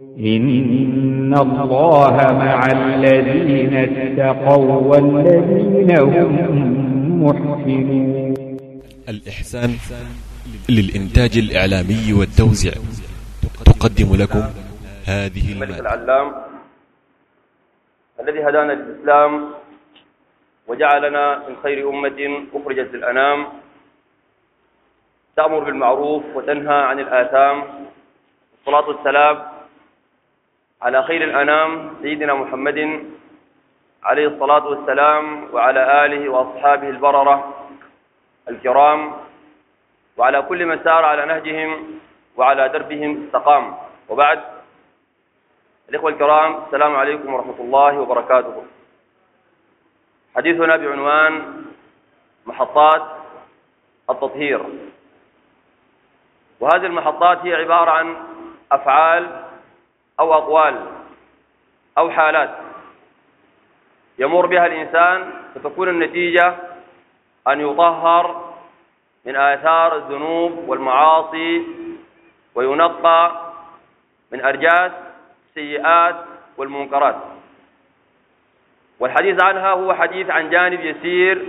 إن الله مع الذين اتقوا والذين هم محسنون الإحسان للإنتاج الإعلامي والتوزيع تقدم لكم هذه الملك المادة. العلام الذي هدانا للإسلام وجعلنا من خير أمة أخرجت للأنام تأمر بالمعروف وتنهى عن الآثام والصلاة والسلام على خير الأنام سيدنا محمد عليه الصلاة والسلام وعلى آله وأصحابه البررة الكرام وعلى كل من سار على نهجهم وعلى دربهم استقام. وبعد الإخوة الكرام السلام عليكم ورحمة الله وبركاته. حديثنا بعنوان محطات التطهير. وهذه المحطات هي عبارة عن أفعال أو أقوال أو حالات يمر بها الإنسان فتكون النتيجة أن يطهر من آثار الذنوب والمعاصي وينقى من أرجاس السيئات والمنكرات. والحديث عنها هو حديث عن جانب يسير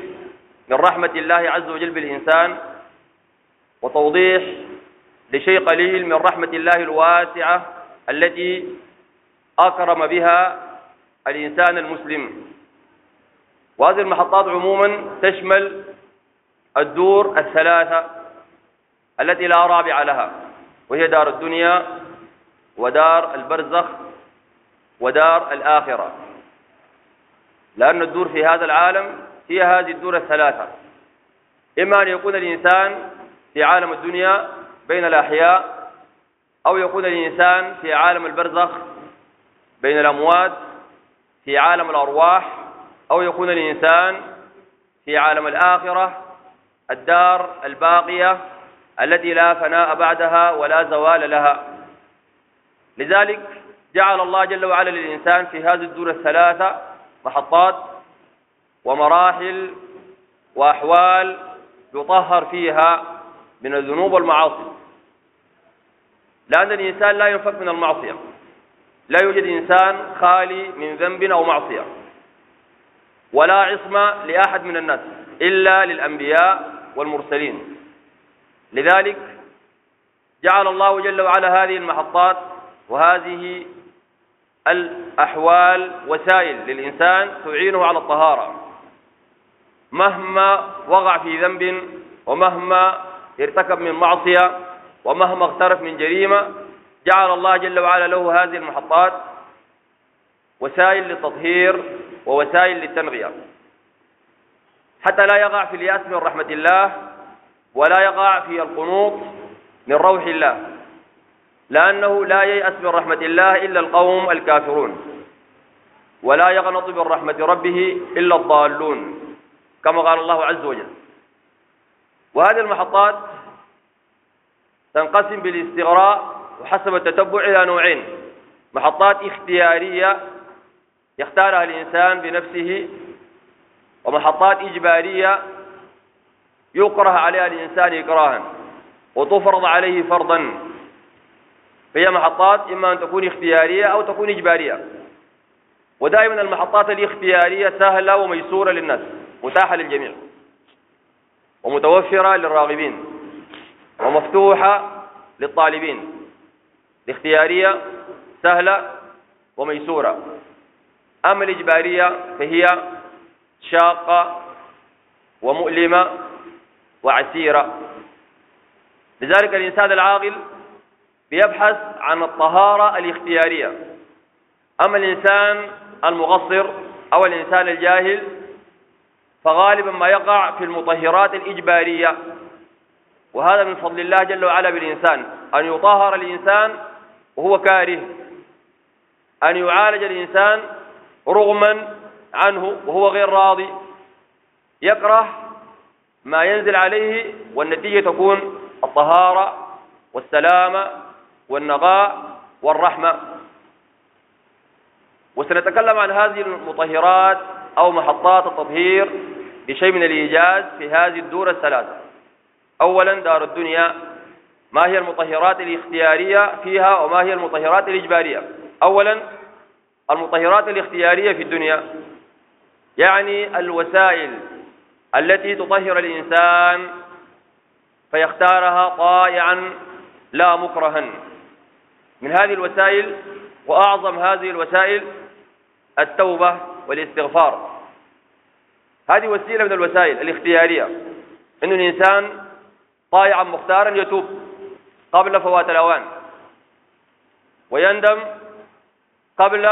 من رحمة الله عز وجل بالإنسان وتوضيح لشيء قليل من رحمة الله الواسعة التي أكرم بها الإنسان المسلم. وهذه المحطات عموما تشمل الدور الثلاثة التي لا رابع لها وهي دار الدنيا ودار البرزخ ودار الآخرة. لأن الدور في هذا العالم هي هذه الدور الثلاثة. إما أن يكون الإنسان في عالم الدنيا بين الأحياء أو يكون الإنسان في عالم البرزخ بين الأموات في عالم الأرواح أو يكون الإنسان في عالم الآخرة الدار الباقية التي لا فناء بعدها ولا زوال لها. لذلك جعل الله جل وعلا للإنسان في هذه الدور الثلاثة محطات ومراحل وأحوال يطهر فيها من الذنوب والمعاصي. لأن الإنسان لا ينفك من المعصية. لا يوجد إنسان خالي من ذنب أو معصية. ولا عصمة لأحد من الناس إلا للأنبياء والمرسلين. لذلك جعل الله جل وعلا هذه المحطات وهذه الأحوال وسائل للإنسان تعينه على الطهارة. مهما وقع في ذنب ومهما ارتكب من معصية ومهما اغترف من جريمة جعل الله جل وعلا له هذه المحطات وسائل للتطهير ووسائل للتنغية. حتى لا يقع في اليأس من رحمة الله ولا يقع في القنوط من روح الله لأنه لا ييأس من رحمة الله إلا القوم الكافرون ولا يقنط من رحمة ربه إلا الضالون كما قال الله عز وجل. وهذه المحطات تنقسم بالاستغراء وحسب التتبع إلى نوعين. محطات اختيارية يختارها الإنسان بنفسه ومحطات إجبارية يكره عليها الإنسان إكراها وتفرض عليه فرضا. فهي محطات إما أن تكون اختيارية أو تكون إجبارية. ودائما المحطات الاختيارية سهلة وميسورة للناس متاحة للجميع ومتوفرة للراغبين. ومفتوحة للطالبين. الاختيارية سهلة وميسورة. أما الإجبارية فهي شاقة ومؤلمة وعسيرة. لذلك الإنسان العاقل بيبحث عن الطهارة الاختيارية. أما الإنسان المقصر أو الإنسان الجاهل فغالبا ما يقع في المطهرات الإجبارية. وهذا من فضل الله جل وعلا بالإنسان. أن يطهر الإنسان وهو كاره. أن يعالج الإنسان رغما عنه وهو غير راضي. يكره ما ينزل عليه والنتيجة تكون الطهارة والسلامة والنقاء والرحمة. وسنتكلم عن هذه المطهرات أو محطات التطهير بشيء من الإيجاز في هذه الدور الثلاثة. أولا دار الدنيا ما هي المطهرات الاختيارية فيها وما هي المطهرات الإجبارية؟ أولا المطهرات الاختيارية في الدنيا يعني الوسائل التي تطهر الإنسان فيختارها طائعا لا مكرها. من هذه الوسائل وأعظم هذه الوسائل التوبة والاستغفار. هذه وسيلة من الوسائل الاختيارية. أن الإنسان طائعا مختارا يتوب قبل فوات الأوان. ويندم قبل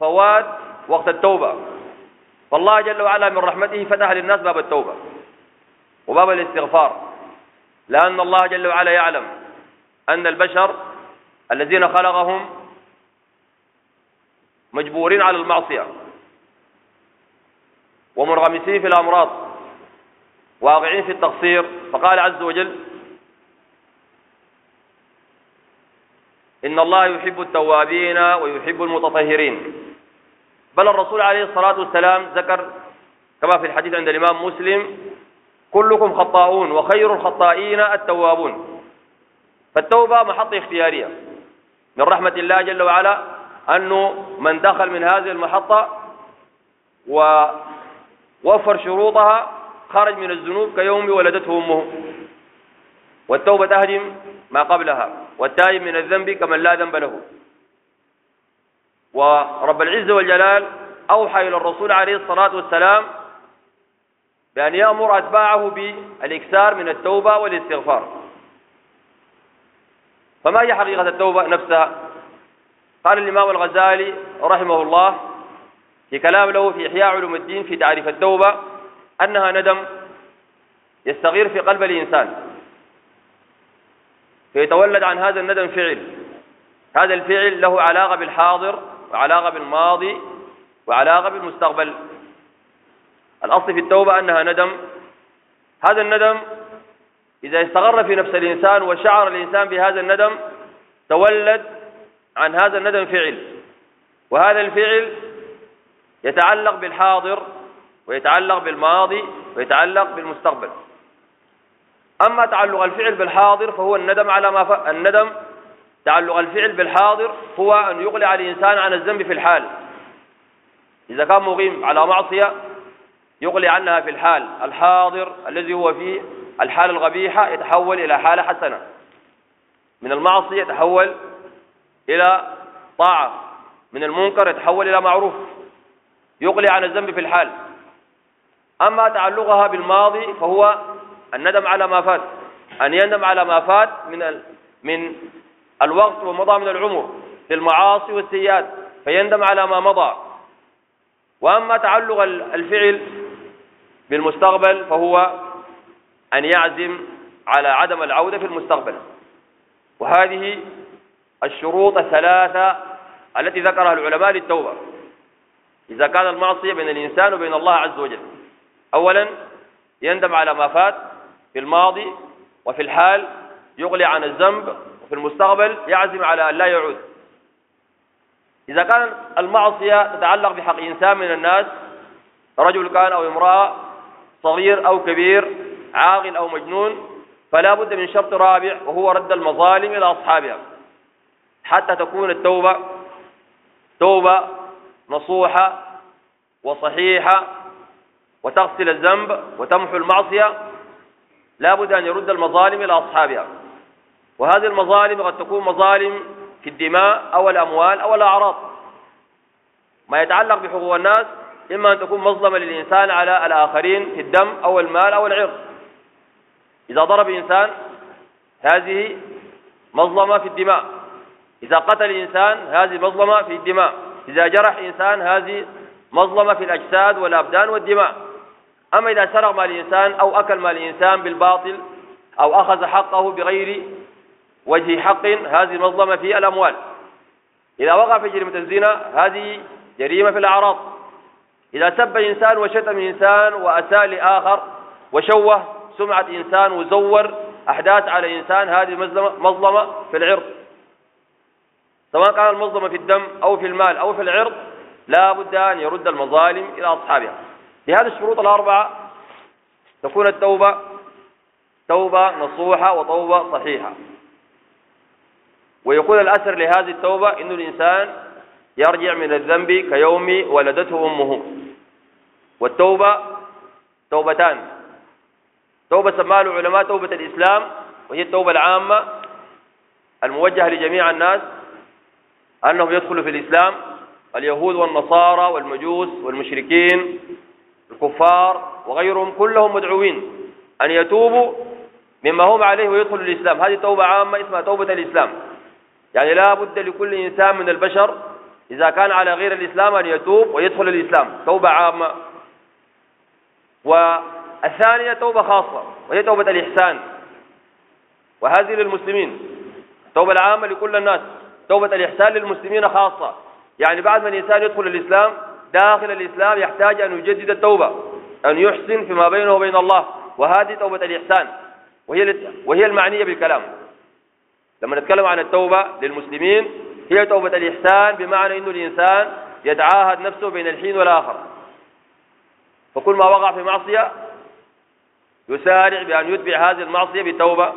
فوات وقت التوبة. فالله جل وعلا من رحمته فتح للناس باب التوبة وباب الاستغفار. لأن الله جل وعلا يعلم أن البشر الذين خلقهم مجبورين على المعصية ومنغمسين في الأمراض. واقعين في التقصير. فقال عز وجل إن الله يحب التوابين ويحب المتطهرين. بل الرسول عليه الصلاة والسلام ذكر كما في الحديث عند الإمام مسلم كلكم خطاؤون وخير الخطائين التوابون. فالتوبة محطة اختيارية. من رحمة الله جل وعلا أنه من دخل من هذه المحطة ووفر شروطها خرج من الذنوب كيوم ولدته أمه. والتوبة تهدم ما قبلها والتائب من الذنب كمن لا ذنب له. ورب العزة والجلال أوحى إلى الرسول عليه الصلاة والسلام بأن يأمر أتباعه بالإكثار من التوبة والاستغفار. فما هي حقيقة التوبة نفسها؟ قال الإمام الغزالي رحمه الله في كلام له في إحياء علوم الدين في تعريف التوبة أنها ندم يستغير في قلب الإنسان. فيتولد عن هذا الندم فعل. هذا الفعل له علاقة بالحاضر وعلاقة بالماضي وعلاقة بالمستقبل. الأصل في التوبة أنها ندم. هذا الندم إذا استغر في نفس الإنسان وشعر الإنسان بهذا الندم تولد عن هذا الندم فعل. وهذا الفعل يتعلق بالحاضر ويتعلق بالماضي ويتعلق بالمستقبل. أما تعلق الفعل بالحاضر فهو الندم على ما ف... الندم. تعلق الفعل بالحاضر هو أن يقلع الإنسان عن الذنب في الحال. إذا كان مقيم على معصية يغلي عنها في الحال. الحاضر الذي هو فيه الحالة القبيحة يتحول إلى حالة حسنة. من المعصية يتحول إلى طاعة. من المنكر يتحول إلى معروف. يغلي عن الذنب في الحال. أما تعلقها بالماضي فهو الندم على ما فات أن يندم على ما فات من من الوقت ومضى من العمر في المعاصي والسيئات فيندم على ما مضى. وأما تعلق الفعل بالمستقبل فهو أن يعزم على عدم العودة في المستقبل. وهذه الشروط الثلاثة التي ذكرها العلماء للتوبة. إذا كان المعصية بين الإنسان وبين الله عز وجل. أولا يندم على ما فات في الماضي وفي الحال يغلي عن الذنب وفي المستقبل يعزم على أن لا يعود. إذا كان المعصية تتعلق بحق إنسان من الناس رجل كان أو امرأة صغير أو كبير عاقل أو مجنون فلا بد من شرط رابع وهو رد المظالم إلى أصحابها. حتى تكون التوبة توبة نصوحة وصحيحة وتغسل الذنب وتمحو المعصية لا بد أن يرد المظالم إلى أصحابها. وهذه المظالم قد تكون مظالم في الدماء أو الأموال أو الأعراض. ما يتعلق بحقوق الناس إما أن تكون مظلمة للإنسان على الآخرين في الدم أو المال أو العرض. إذا ضرب إنسان هذه مظلمة في الدماء. إذا قتل إنسان هذه مظلمة في الدماء. إذا جرح إنسان هذه مظلمة في الأجساد والأبدان والدماء. أما إذا سرق مال الإنسان أو أكل مال الإنسان بالباطل أو أخذ حقه بغير وجه حق هذه مظلمة في الأموال. إذا وقع في جريمة الزنا هذه جريمة في الأعراض. إذا سب إنسان وشتم إنسان وأساء لآخر وشوه سمعة إنسان وزور أحداث على إنسان هذه مظلمة في العرض. سواء كان المظلمة في الدم أو في المال أو في العرض لا بد أن يرد المظالم إلى أصحابها. بهذه الشروط الأربعة تكون التوبة توبة نصوحة وتوبة صحيحة. ويقول الأثر لهذه التوبة إنه الإنسان يرجع من الذنب كيوم ولدته أمه. والتوبة توبتان. توبة سماها العلماء توبة الإسلام وهي التوبة العامة الموجهة لجميع الناس أنهم يدخلوا في الإسلام اليهود والنصارى والمجوس والمشركين الكفار وغيرهم كلهم مدعوين أن يتوبوا مما هم عليه ويدخلوا الإسلام. هذه توبة عامة اسمها توبة الإسلام. يعني لا بد لكل إنسان من البشر إذا كان على غير الإسلام أن يتوب ويدخل الإسلام. توبة عامة. والثانية توبة خاصة وهي توبة الإحسان. وهذه للمسلمين. التوبة العامة لكل الناس. توبة الإحسان للمسلمين خاصة. يعني بعد ما الإنسان يدخل الإسلام داخل الإسلام يحتاج أن يجدد التوبة أن يحسن فيما بينه وبين الله وهذه توبة الإحسان وهي وهي المعنية بالكلام. لما نتكلم عن التوبة للمسلمين هي توبة الإحسان بمعنى أن الإنسان يتعاهد نفسه بين الحين والآخر. فكل ما وقع في معصية يسارع بأن يتبع هذه المعصية بتوبة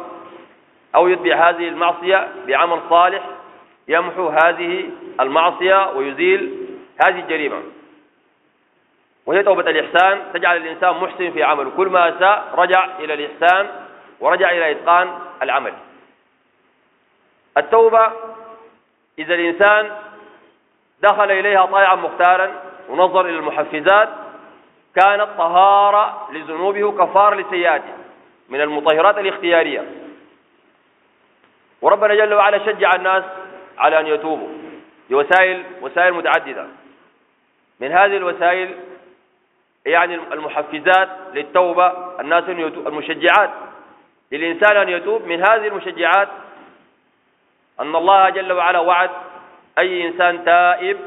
أو يتبع هذه المعصية بعمل صالح يمحو هذه المعصية ويزيل هذه الجريمة. وهي توبة الإحسان تجعل الإنسان محسن في عمله. كل ما أساء رجع إلى الإحسان ورجع إلى إتقان العمل. التوبة إذا الإنسان دخل إليها طائعا مختارا ونظر إلى المحفزات كانت طهارة لذنوبه كفارة لسيئاته من المطهرات الاختيارية. وربنا جل وعلا شجع الناس على أن يتوبوا بوسائل وسائل متعددة. من هذه الوسائل يعني المحفزات للتوبة الناس المشجعات. للإنسان أن يتوب من هذه المشجعات أن الله جل وعلا وعد أي إنسان تائب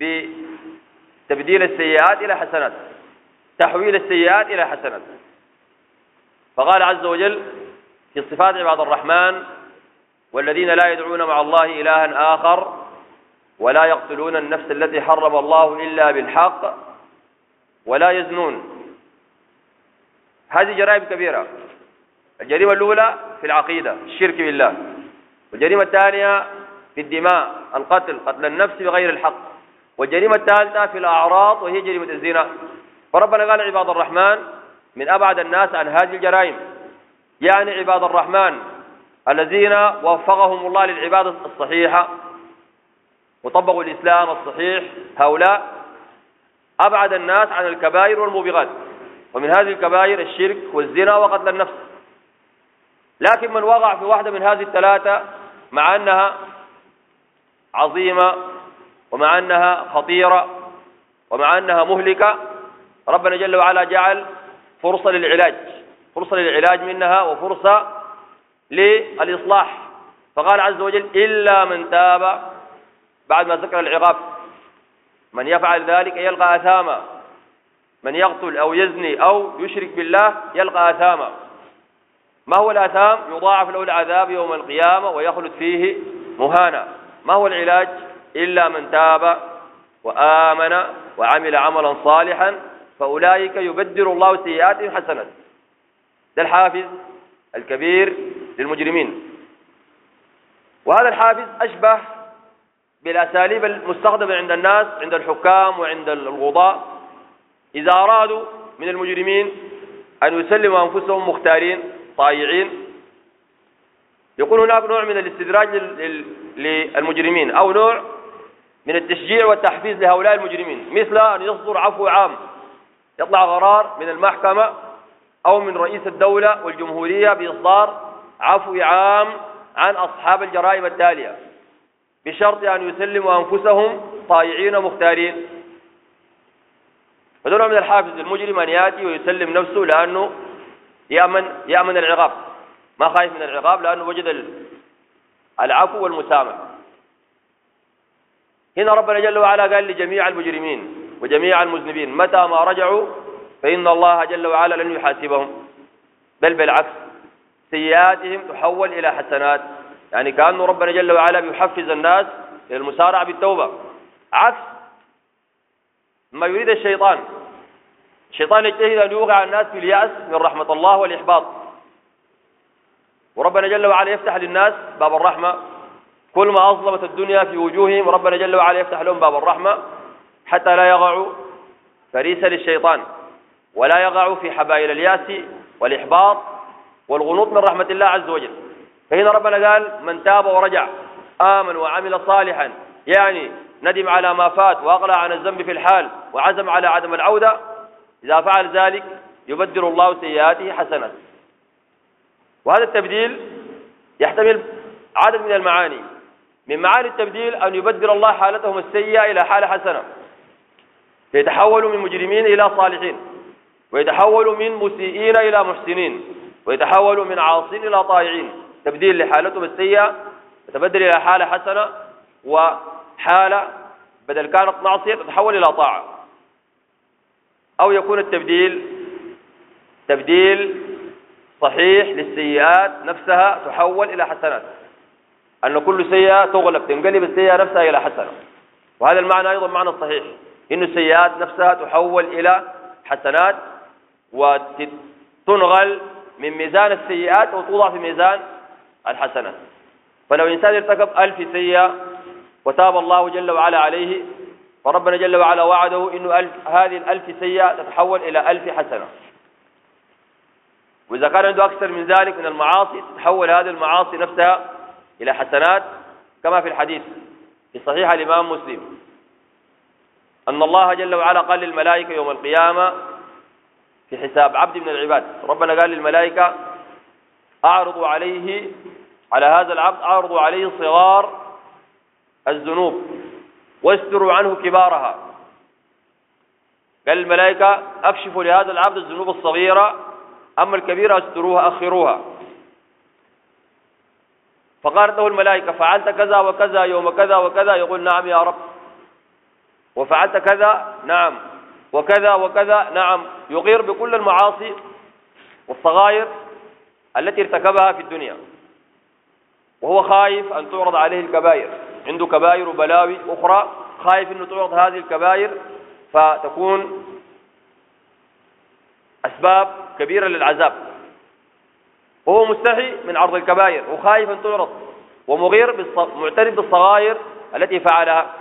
بتبديل السيئات إلى حسنات تحويل السيئات إلى حسنات. فقال عز وجل في صفات عباد الرحمن والذين لا يدعون مع الله إلها آخر ولا يقتلون النفس التي حرم الله إلا بالحق ولا يزنون. هذه جرائم كبيرة. الجريمة الأولى في العقيدة الشرك بالله. والجريمة الثانية في الدماء القتل قتل النفس بغير الحق. والجريمة الثالثة في الأعراض وهي جريمة الزنا. فربنا قال عباد الرحمن من أبعد الناس عن هذه الجرائم. يعني عباد الرحمن الذين وفقهم الله للعبادة الصحيحة وطبقوا الإسلام الصحيح هؤلاء أبعد الناس عن الكبائر والموبغات. ومن هذه الكبائر الشرك والزنا وقتل النفس. لكن من وقع في واحدة من هذه الثلاثة مع أنها عظيمة ومع أنها خطيرة ومع أنها مهلكة ربنا جل وعلا جعل فرصة للعلاج. فرصة للعلاج منها وفرصة للإصلاح. فقال عز وجل إلا من تاب بعد ما ذكر العقاب. من يفعل ذلك يلقى أثاما. من يقتل أو يزني أو يشرك بالله يلقى أثاما. ما هو الآثام؟ يضاعف له العذاب يوم القيامة ويخلد فيه مهانا. ما هو العلاج؟ إلا من تاب وآمن وعمل عملا صالحا فأولئك يبدر الله سيئاتهم حسنات ده الحافز الكبير للمجرمين. وهذا الحافز أشبه بالأساليب المستخدمة عند الناس عند الحكام وعند القضاء إذا أرادوا من المجرمين أن يسلموا أنفسهم مختارين طائعين. يكون هناك نوع من الاستدراج للمجرمين أو نوع من التشجيع والتحفيز لهؤلاء المجرمين. مثل أن يصدر عفو عام يطلع قرار من المحكمة أو من رئيس الدولة والجمهورية بإصدار عفو عام عن أصحاب الجرائم التالية. بشرط أن يسلموا أنفسهم طائعين مختارين. فدون من الحافز للمجرم أن يأتي ويسلم نفسه لأنه يأمن, يأمن العقاب. ما خايف من العقاب لأنه وجد العفو والمسامح هنا ربنا جل وعلا قال لجميع المجرمين وجميع المذنبين متى ما رجعوا فإن الله جل وعلا لن يحاسبهم. بل بالعكس سيئاتهم تحول إلى حسنات. يعني كأنه ربنا جل وعلا بيحفز الناس إلى المسارعة بالتوبة. عكس ما يريد الشيطان. الشيطان يجتهد أن يوقع الناس في اليأس من رحمة الله والإحباط. وربنا جل وعلا يفتح للناس باب الرحمة. كل ما أظلمت الدنيا في وجوههم ربنا جل وعلا يفتح لهم باب الرحمة. حتى لا يقعوا فريسا للشيطان ولا يقعوا في حبائل اليأس والإحباط والغنوط من رحمة الله عز وجل. فهنا ربنا قال من تاب ورجع آمن وعمل صالحا يعني ندم على ما فات وأقلع عن الذنب في الحال وعزم على عدم العودة إذا فعل ذلك يبدل الله سيئاته حسنات وهذا التبديل يحتمل عدد من المعاني. من معاني التبديل أن يبدل الله حالتهم السيئة إلى حالة حسنة. فيتحولوا من مجرمين إلى صالحين ويتحولوا من مسيئين إلى محسنين ويتحولوا من عاصين إلى طائعين. تبديل لحالتهم السيئة تتبدل إلى حالة حسنة وحالة بدل كانت معصية تتحول إلى طاعة. أو يكون التبديل تبديل صحيح للسيئات نفسها تحول إلى حسنات أن كل سيئة تغلب تنقلب السيئة نفسها إلى حسنة. وهذا المعنى أيضا معنى صحيح. إن السيئات نفسها تحول إلى حسنات وتنغل من ميزان السيئات وتوضع في ميزان الحسنات فلو إنسان ارتكب ألف سيئة وتاب الله جل وعلا عليه فربنا جل وعلا وعده إنه ألف هذه الألف سيئة تتحول إلى ألف حسنة. وإذا كان عنده أكثر من ذلك من المعاصي تتحول هذه المعاصي نفسها إلى حسنات كما في الحديث في صحيح الإمام مسلم. أن الله جل وعلا قال للملائكة يوم القيامة في حساب عبد من العباد. ربنا قال للملائكة أعرضوا عليه على هذا العبد أعرضوا عليه صغار الذنوب واستروا عنه كبارها. قال الملائكة أكشفوا لهذا العبد الذنوب الصغيرة أما الكبيرة استروها أخروها. فقالت له الملائكة فعلت كذا وكذا يوم كذا وكذا يقول نعم يا رب. وفعلت كذا نعم. وكذا وكذا نعم. يغير بكل المعاصي والصغائر. التي ارتكبها في الدنيا وهو خايف أن تعرض عليه الكبائر. عنده كبائر وبلاوي أخرى خايف أنه تعرض هذه الكبائر فتكون أسباب كبيرة للعذاب. وهو مستحي من عرض الكبائر وخايف أن تعرض ومغير معترف بالصغائر التي فعلها.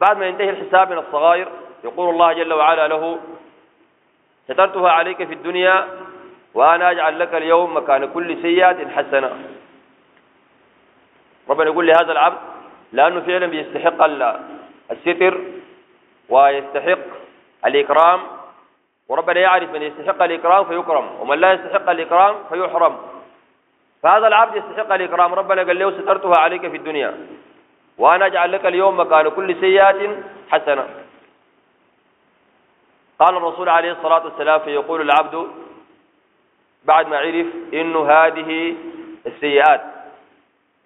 بعد ما ينتهي الحساب من الصغائر يقول الله جل وعلا له سترتها عليك في الدنيا وأنا أجعل لك اليوم مكان كل سيئة حسنة. ربنا يقول لهذا العبد لأنه فعلا بيستحق الستر ويستحق الإكرام. وربنا يعرف من يستحق الإكرام فيكرم ومن لا يستحق الإكرام فيحرم. فهذا العبد يستحق الإكرام. ربنا قال له سترتها عليك في الدنيا. وأنا أجعل لك اليوم مكان كل سيئة حسنة. قال الرسول عليه الصلاة والسلام فيقول العبد بعد ما عرف إنه هذه السيئات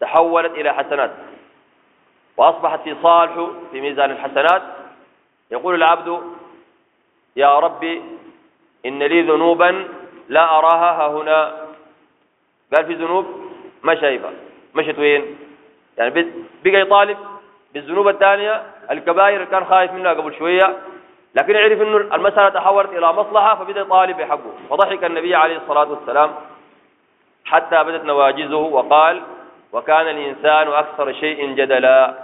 تحولت إلى حسنات. وأصبحت في صالح في ميزان الحسنات. يقول العبد يا ربي إن لي ذنوبا لا أراها ها هنا. قال في ذنوب ما شايفها مشت وين؟ يعني بقى يطالب بالذنوب الثانية الكبائر اللي كان خايف منها قبل شوية. لكن عرف إنه المسألة تحولت إلى مصلحة فبدأ يطالب بحقه فضحك النبي عليه الصلاة والسلام حتى بدت نواجزه وقال وكان الإنسان أكثر شيء جدلا.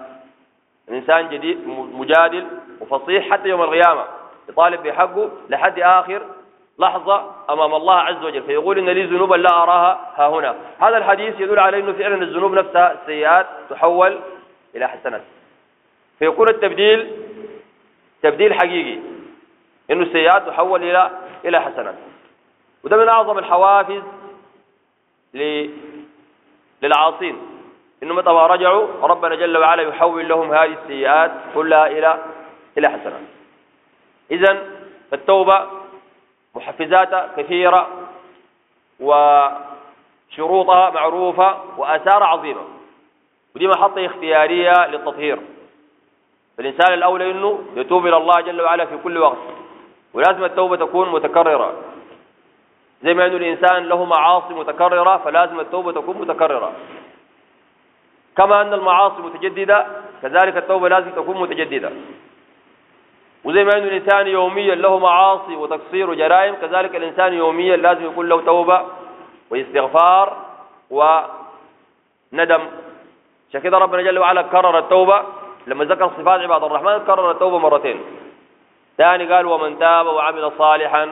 الإنسان جديد مجادل وفصيح حتى يوم القيامة. يطالب بحقه لحد آخر لحظة أمام الله عز وجل فيقول إن لي ذنوبا لا أراها ها هنا. هذا الحديث يدل على أنه فعلا الذنوب نفسها السيئات تحول إلى حسنات. فيكون التبديل تبديل حقيقي. إنه السيئات تحول إلى إلى حسنات وده من أعظم الحوافز للعاصين. إنه متى ما رجعوا ربنا جل وعلا يحول لهم هذه السيئات كلها إلى إلى حسنات إذا التوبة محفزاتها كثيرة وشروطها معروفة وآثار عظيمة. ودي محطة اختيارية للتطهير. فالإنسان الأولى أنه يتوب إلى الله جل وعلا في كل وقت. ولازم التوبة تكون متكررة. زي ما أنه الإنسان له معاصي متكررة فلازم التوبة تكون متكررة. كما أن المعاصي متجددة كذلك التوبة لازم تكون متجددة. وزي ما أنه الإنسان يوميا له معاصي وتقصير وجرائم كذلك الإنسان يوميا لازم يكون له توبة واستغفار وندم. عشان ربنا جل وعلا كرر التوبة. لما ذكر صفات عباد الرحمن كرر التوبة مرتين. ثاني قال ومن تاب وعمل صالحا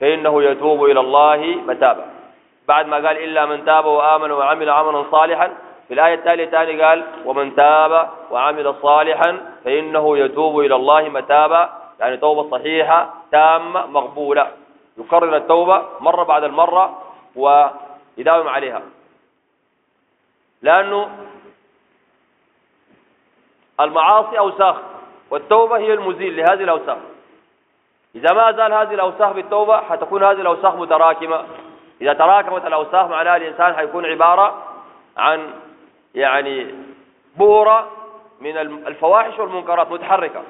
فإنه يتوب إلى الله متابا. بعد ما قال إلا من تاب وآمن وعمل عملا صالحا في الآية التالية ثاني قال ومن تاب وعمل صالحا فإنه يتوب إلى الله متابا. يعني توبة صحيحة تامة مقبولة. يكرر التوبة مرة بعد المرة ويداوم عليها. لأنه المعاصي أوساخ والتوبة هي المزيل لهذه الأوساخ. إذا ما زال هذه الأوساخ بالتوبة حتكون هذه الأوساخ متراكمة. إذا تراكمت الأوساخ معناها الإنسان حيكون عبارة عن يعني بورة من الفواحش والمنكرات متحركة.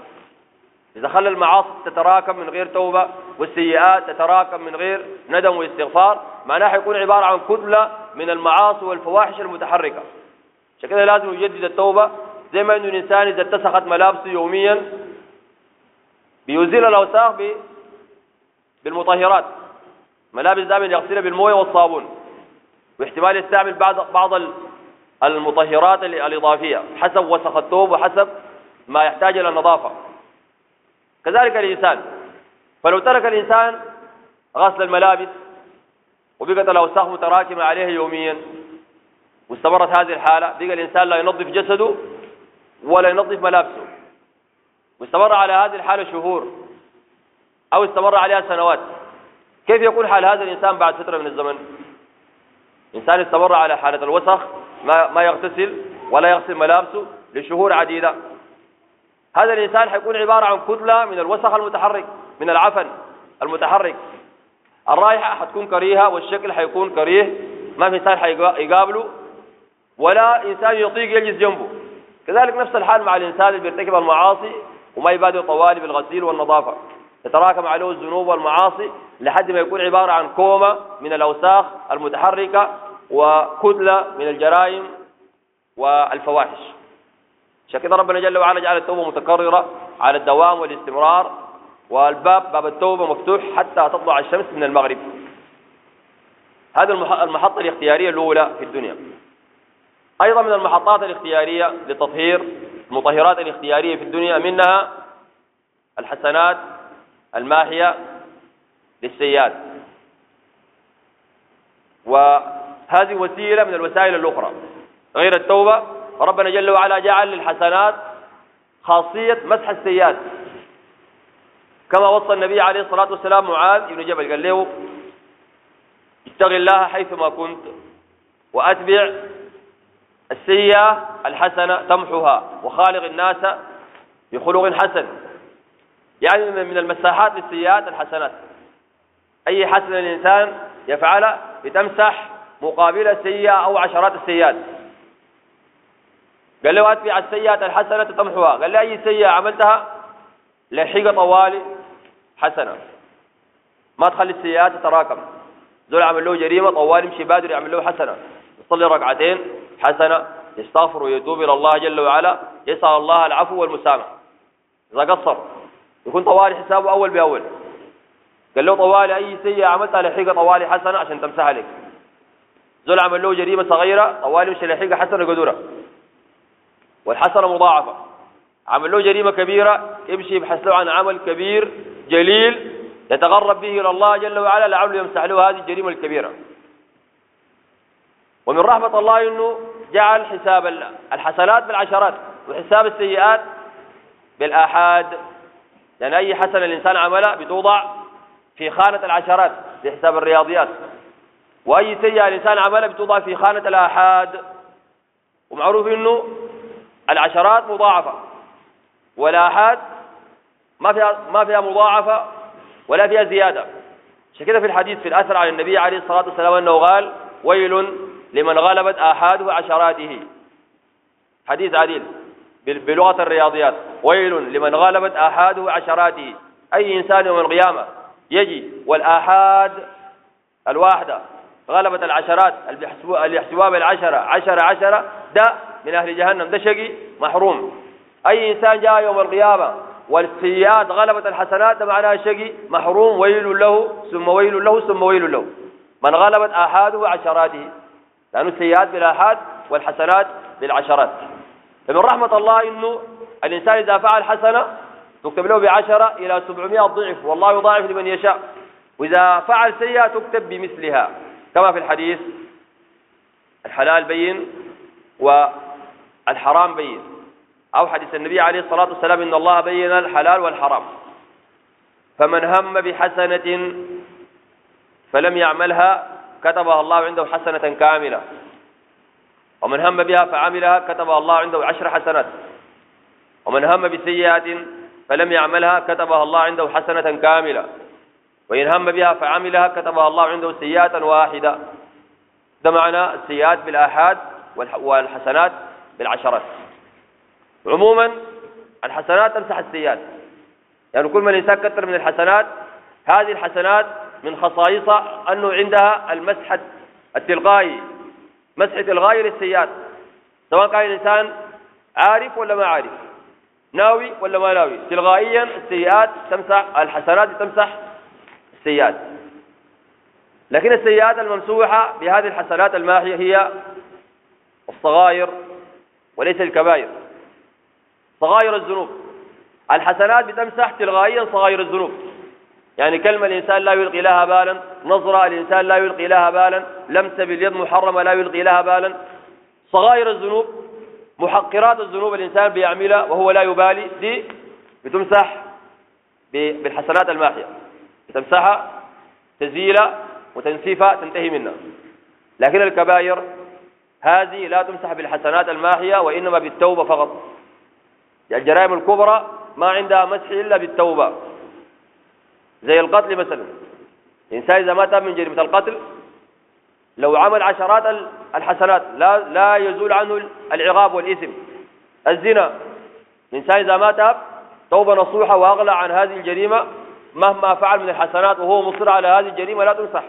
إذا خلى المعاصي تتراكم من غير توبة والسيئات تتراكم من غير ندم واستغفار معناها حيكون عبارة عن كتلة من المعاصي والفواحش المتحركة. عشان كده لازم يجدد التوبة زي ما انه الإنسان إذا اتسخت ملابسه يوميا بيزيل الأوساخ بالمطهرات. ملابس دائما يغسلها بالموية والصابون. واحتمال يستعمل بعض بعض المطهرات الإضافية حسب وسخ الثوب وحسب ما يحتاج إلى النظافة. كذلك الإنسان. فلو ترك الإنسان غسل الملابس وبقت الأوساخ متراكمة عليه يوميا واستمرت هذه الحالة بقى الإنسان لا ينظف جسده ولا ينظف ملابسه. واستمر على هذه الحالة شهور أو استمر عليها سنوات. كيف يكون حال هذا الإنسان بعد فترة من الزمن؟ إنسان استمر على حالة الوسخ ما, ما يغتسل ولا يغسل ملابسه لشهور عديدة. هذا الإنسان حيكون عبارة عن كتلة من الوسخ المتحرك من العفن المتحرك. الرائحة حتكون كريهة والشكل حيكون كريه ما في إنسان حيقابله ولا إنسان يطيق يجلس جنبه. كذلك نفس الحال مع الإنسان اللي بيرتكب المعاصي وما يبادر طوالي بالغسيل والنظافة. تتراكم عليه الذنوب والمعاصي لحد ما يكون عبارة عن كومة من الأوساخ المتحركة وكتلة من الجرائم والفواحش. عشان كده ربنا جل وعلا جعل التوبة متكررة على الدوام والاستمرار والباب باب التوبة مفتوح حتى تطلع الشمس من المغرب. هذه المحطة الاختيارية الأولى في الدنيا. أيضا من المحطات الاختيارية لتطهير المطهرات الاختيارية في الدنيا منها الحسنات الماحية للسيئات وهذه وسيلة من الوسائل الأخرى. غير التوبة ربنا جل وعلا جعل للحسنات خاصية مسح السيئات كما وصى النبي عليه الصلاة والسلام معاذ بن جبل قال له اتق الله حيثما كنت وأتبع السيئة الحسنة تمحها وخالق الناس بخلق حسن. يعني من المساحات للسيئات الحسنات. أي حسن الإنسان يفعله لتمسح مقابل سيئة أو عشرات السيئات. قال له أتبع السيئات الحسنة تمحها قال له أي سيئة عملتها؟ لحق طوالي حسنة. ما تخلي السيئات تتراكم. زول عمل له جريمة طوالي يمشي بادر يعمل له حسنة. يصلي ركعتين حسنة يستغفر ويتوب إلى الله جل وعلا يسأل الله العفو والمسامح إذا قصر يكون طوالي حسابه أول بأول. قال له طوالي أي سيئة عملتها لحقة طوالي حسنة عشان تمسح لك. زول عمل له جريمة صغيرة طوالي مش لحقة حسنة قدرة والحسنة مضاعفة. عمل له جريمة كبيرة يمشي يبحث له عن عمل كبير جليل يتغرب به إلى الله جل وعلا لعله يمسح له هذه الجريمة الكبيرة. ومن رحمة الله أنه جعل حساب الحسنات بالعشرات وحساب السيئات بالآحاد. لأن أي حسنة الإنسان عملها بتوضع في خانة العشرات في حساب الرياضيات. وأي سيئة الإنسان عملها بتوضع في خانة الآحاد. ومعروف أنه العشرات مضاعفة والآحاد ما فيها ما فيها مضاعفة ولا فيها زيادة. عشان كده في الحديث في الأثر عن النبي عليه الصلاة والسلام أنه قال ويل لمن غلبت آحاده عشراته حديث عديل. بلغة الرياضيات. ويل لمن غلبت آحاده عشراته أي إنسان يوم القيامة يجي والآحاد الواحدة غلبت العشرات يحسبوها بالعشرة عشرة عشرة ده من أهل جهنم ده شقي محروم. أي إنسان جاء يوم القيامة والسيئات غلبت الحسنات ده معناها شقي محروم ويل له ثم ويل له ثم ويل له. من غلبت آحاده عشراته لأن السيئات بالآحاد والحسنات بالعشرات. فمن رحمة الله إنه الإنسان إذا فعل حسنة تكتب له بعشرة إلى سبعمائة ضعف والله يضاعف لمن يشاء. وإذا فعل سيئة تكتب بمثلها كما في الحديث الحلال بين والحرام بين. أو حديث النبي عليه الصلاة والسلام إن الله بين الحلال والحرام. فمن هم بحسنة فلم يعملها كتبها الله عنده حسنة كاملة. ومن هم بها فعملها كتبها الله عنده عشر حسنات. ومن هم بسيئة فلم يعملها كتبها الله عنده حسنة كاملة. وإن هم بها فعملها كتبها الله عنده سيئة واحدة. ده معنى السيئات بالآحاد والحسنات بالعشرات. عموما الحسنات تمسح السيئات. يعني كل ما الإنسان كثر من الحسنات هذه الحسنات من خصائصها أنه عندها المسح التلقائي مسح تلقائي للسيئات سواء كان الإنسان عارف ولا ما عارف ناوي ولا ما ناوي. تلقائيا السيئات تمسح الحسنات تمسح السيئات لكن السيئات الممسوحة بهذه الحسنات الماحية هي الصغائر وليس الكبائر. صغائر الذنوب. الحسنات بتمسح تلغائيا صغائر الذنوب. يعني كلمة الإنسان لا يلقي لها بالا نظرة الإنسان لا يلقي لها بالا لمسة باليد محرمة لا يلقي لها بالا. صغائر الذنوب محقرات الذنوب الإنسان بيعملها وهو لا يبالي دي بتمسح بالحسنات الماحية. بتمسحها تزيلها وتنسيفها تنتهي منها. لكن الكبائر هذه لا تمسح بالحسنات الماحية وإنما بالتوبة فقط. الجرائم الكبرى ما عندها مسح إلا بالتوبة. زي القتل مثلا. الإنسان إذا ما تاب من جريمة القتل لو عمل عشرات الحسنات لا لا يزول عنه العقاب والإثم. الزنا. الإنسان إذا ما تاب توبة نصوحة وأغلى عن هذه الجريمة مهما فعل من الحسنات وهو مصر على هذه الجريمة لا تمسح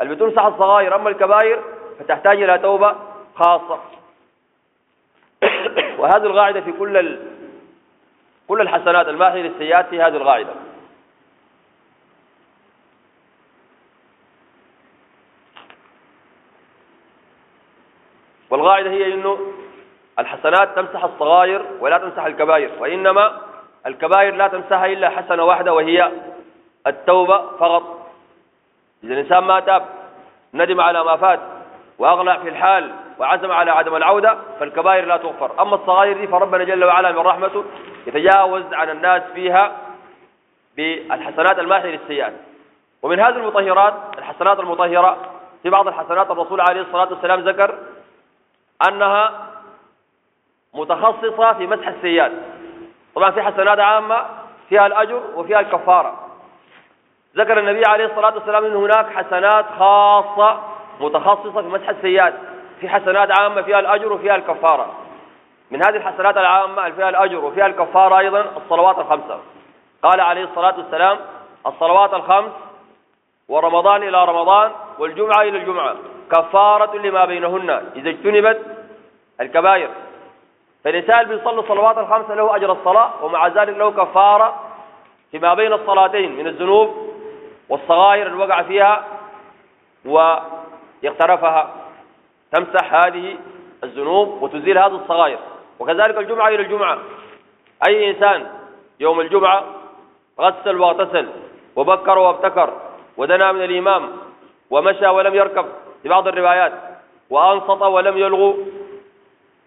اللي بتمسح الصغائر أما الكبائر فتحتاج إلى توبة خاصة. وهذه القاعدة في كل كل الحسنات الماحية للسيئات في هذه القاعدة. والقاعدة هي أنه الحسنات تمسح الصغائر ولا تمسح الكبائر وإنما الكبائر لا تمسحها إلا حسنة واحدة وهي التوبة فقط. إذا الإنسان ما تاب ندم على ما فات وأغلى في الحال وعزم على عدم العودة فالكبائر لا تغفر. أما الصغائر دي فربنا جل وعلا من رحمته يتجاوز عن الناس فيها بالحسنات الماحية للسيئات. ومن هذه المطهرات الحسنات المطهرة في بعض الحسنات الرسول عليه الصلاة والسلام ذكر أنها متخصصة في مسح السيئات طبعا في حسنات عامة فيها الأجر وفيها الكفارة. ذكر النبي عليه الصلاة والسلام أن هناك حسنات خاصة متخصصة في مسح السيئات في حسنات عامة فيها الأجر وفيها الكفارة. من هذه الحسنات العامة فيها الأجر وفيها الكفارة أيضا الصلوات الخمسة قال عليه الصلاة والسلام الصلوات الخمس ورمضان إلى رمضان والجمعة إلى الجمعة. كفارة لما بينهن. إذا اجتنبت الكبائر. فالإنسان بيصلي الصلوات الخمسة له أجر الصلاة ومع ذلك له كفارة فيما بين الصلاتين من الذنوب والصغائر اللي وقع فيها ويقترفها. تمسح هذه الذنوب وتزيل هذه الصغائر. وكذلك الجمعة إلى الجمعة. أي إنسان يوم الجمعة غسل واغتسل وبكر وابتكر ودنا من الإمام ومشى ولم يركب في بعض الروايات وأنصت ولم يلغو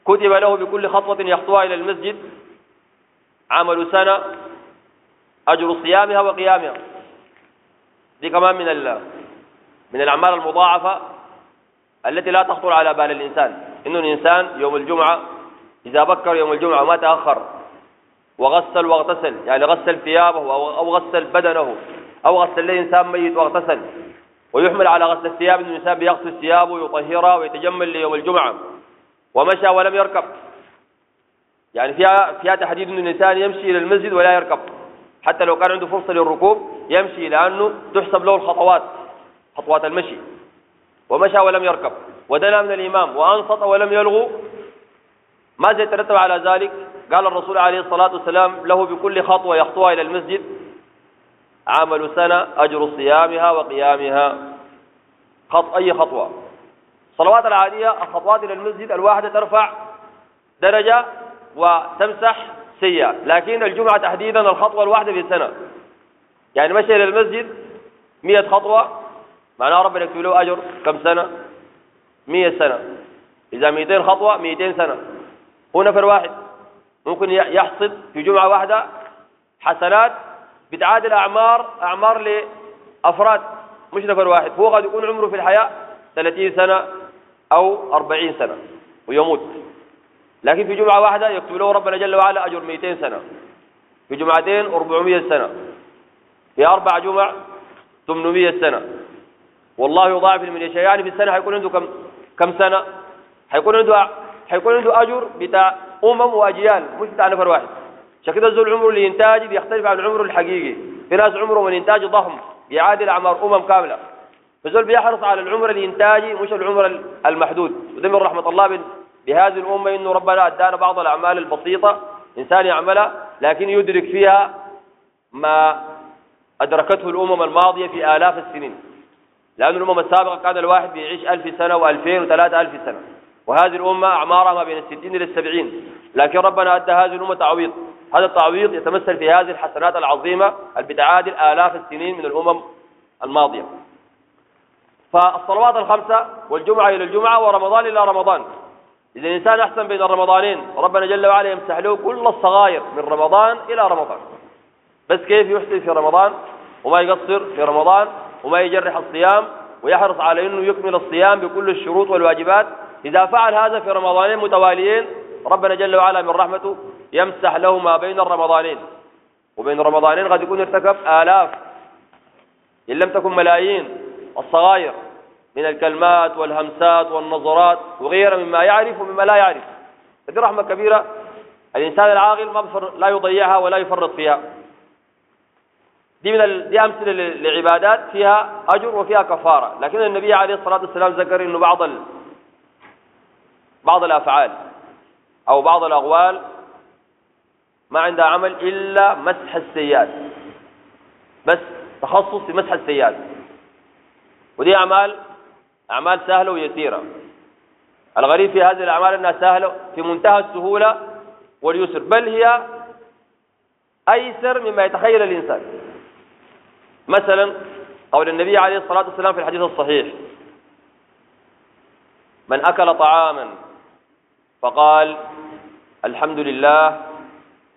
كتب له بكل خطوة يخطوها إلى المسجد. عمل سنة أجر صيامها وقيامها. دي كمان من من الأعمال المضاعفة التي لا تخطر على بال الإنسان. إنه الإنسان يوم الجمعة إذا بكر يوم الجمعة وما تأخر وغسل واغتسل يعني غسل ثيابه أو غسل بدنه أو غسل الإنسان ميت واغتسل ويحمل على غسل الثياب. أن الإنسان بيغسل ثيابه ويطهرها ويتجمل ليوم الجمعة. ومشى ولم يركب. يعني فيها فيها تحديد أن الإنسان يمشي إلى المسجد ولا يركب. حتى لو كان عنده فرصة للركوب يمشي لأنه تحسب له الخطوات خطوات المشي. ومشى ولم يركب. ودنا من الإمام وأنصت ولم يلغو. ماذا يترتب على ذلك. قال الرسول عليه الصلاة والسلام له بكل خطوة يخطوها إلى المسجد. عمل سنة أجر صيامها وقيامها. خط أي خطوة. الصلوات العادية الخطوات إلى المسجد الواحدة ترفع درجة وتمسح سيئة لكن الجمعة تحديدا الخطوة الواحدة في السنة. يعني مشي إلى المسجد مئة خطوة معناه ربنا يكتب له أجر كم سنة؟ مئة سنة. إذا مئتين خطوة مئتين سنة. هو نفر واحد. ممكن يحصد في جمعة واحدة حسنات بتعادل أعمار أعمار لأفراد مش نفر واحد. هو قد يكون عمره في الحياة 30 سنة. أو 40 سنة ويموت. لكن في جمعة واحدة يكتب له ربنا جل وعلا أجر 200 سنة. في جمعتين 400 سنة. في أربع جمع 800 سنة. والله يضاعف من يشاء. يعني في السنة حيكون عنده كم كم سنة؟ حيكون عنده حيكون عنده أجر بتاع أمم وأجيال مش بتاع نفر واحد. كده الزول عمره الإنتاجي بيختلف عن عمره الحقيقي. في ناس عمرهم الإنتاجي ضخم بيعادل أعمار أمم كاملة. فزول بيحرص على العمر الإنتاجي مش العمر المحدود. وده من رحمة الله بهذه الأمة إنه ربنا أدانا بعض الأعمال البسيطة إنسان يعملها لكن يدرك فيها ما أدركته الأمم الماضية في آلاف السنين. لأن الأمم السابقة كان الواحد بيعيش ألف سنة وألفين وثلاثة ألف سنة. وهذه الأمة أعمارها ما بين الستين إلى السبعين. لكن ربنا أدى هذه الأمة تعويض. هذا التعويض يتمثل في هذه الحسنات العظيمة اللي بتعادل آلاف السنين من الأمم الماضية. فالصلوات الخمسة والجمعة إلى الجمعة ورمضان إلى رمضان. إذا الإنسان أحسن بين الرمضانين ربنا جل وعلا يمسح له كل الصغائر من رمضان إلى رمضان. بس كيف يحسن في رمضان؟ وما يقصر في رمضان وما يجرح الصيام ويحرص على أنه يكمل الصيام بكل الشروط والواجبات. إذا فعل هذا في رمضانين متواليين ربنا جل وعلا من رحمته يمسح له ما بين الرمضانين. وبين رمضانين قد يكون ارتكب آلاف إن لم تكن ملايين الصغائر. من الكلمات والهمسات والنظرات وغيرها مما يعرف ومما لا يعرف. هذه رحمة كبيرة. الإنسان العاقل ما لا يضيعها ولا يفرط فيها. دي من ال... دي أمثلة لعبادات فيها أجر وفيها كفارة. لكن النبي عليه الصلاة والسلام ذكر إنه بعض ال... بعض الأفعال أو بعض الأقوال ما عندها عمل إلا مسح السيئات. بس تخصص في مسح السيئات. ودي أعمال أعمال سهلة ويسيرة. الغريب في هذه الأعمال أنها سهلة في منتهى السهولة واليسر بل هي أيسر مما يتخيل الإنسان. مثلا قول النبي عليه الصلاة والسلام في الحديث الصحيح من أكل طعاما فقال الحمد لله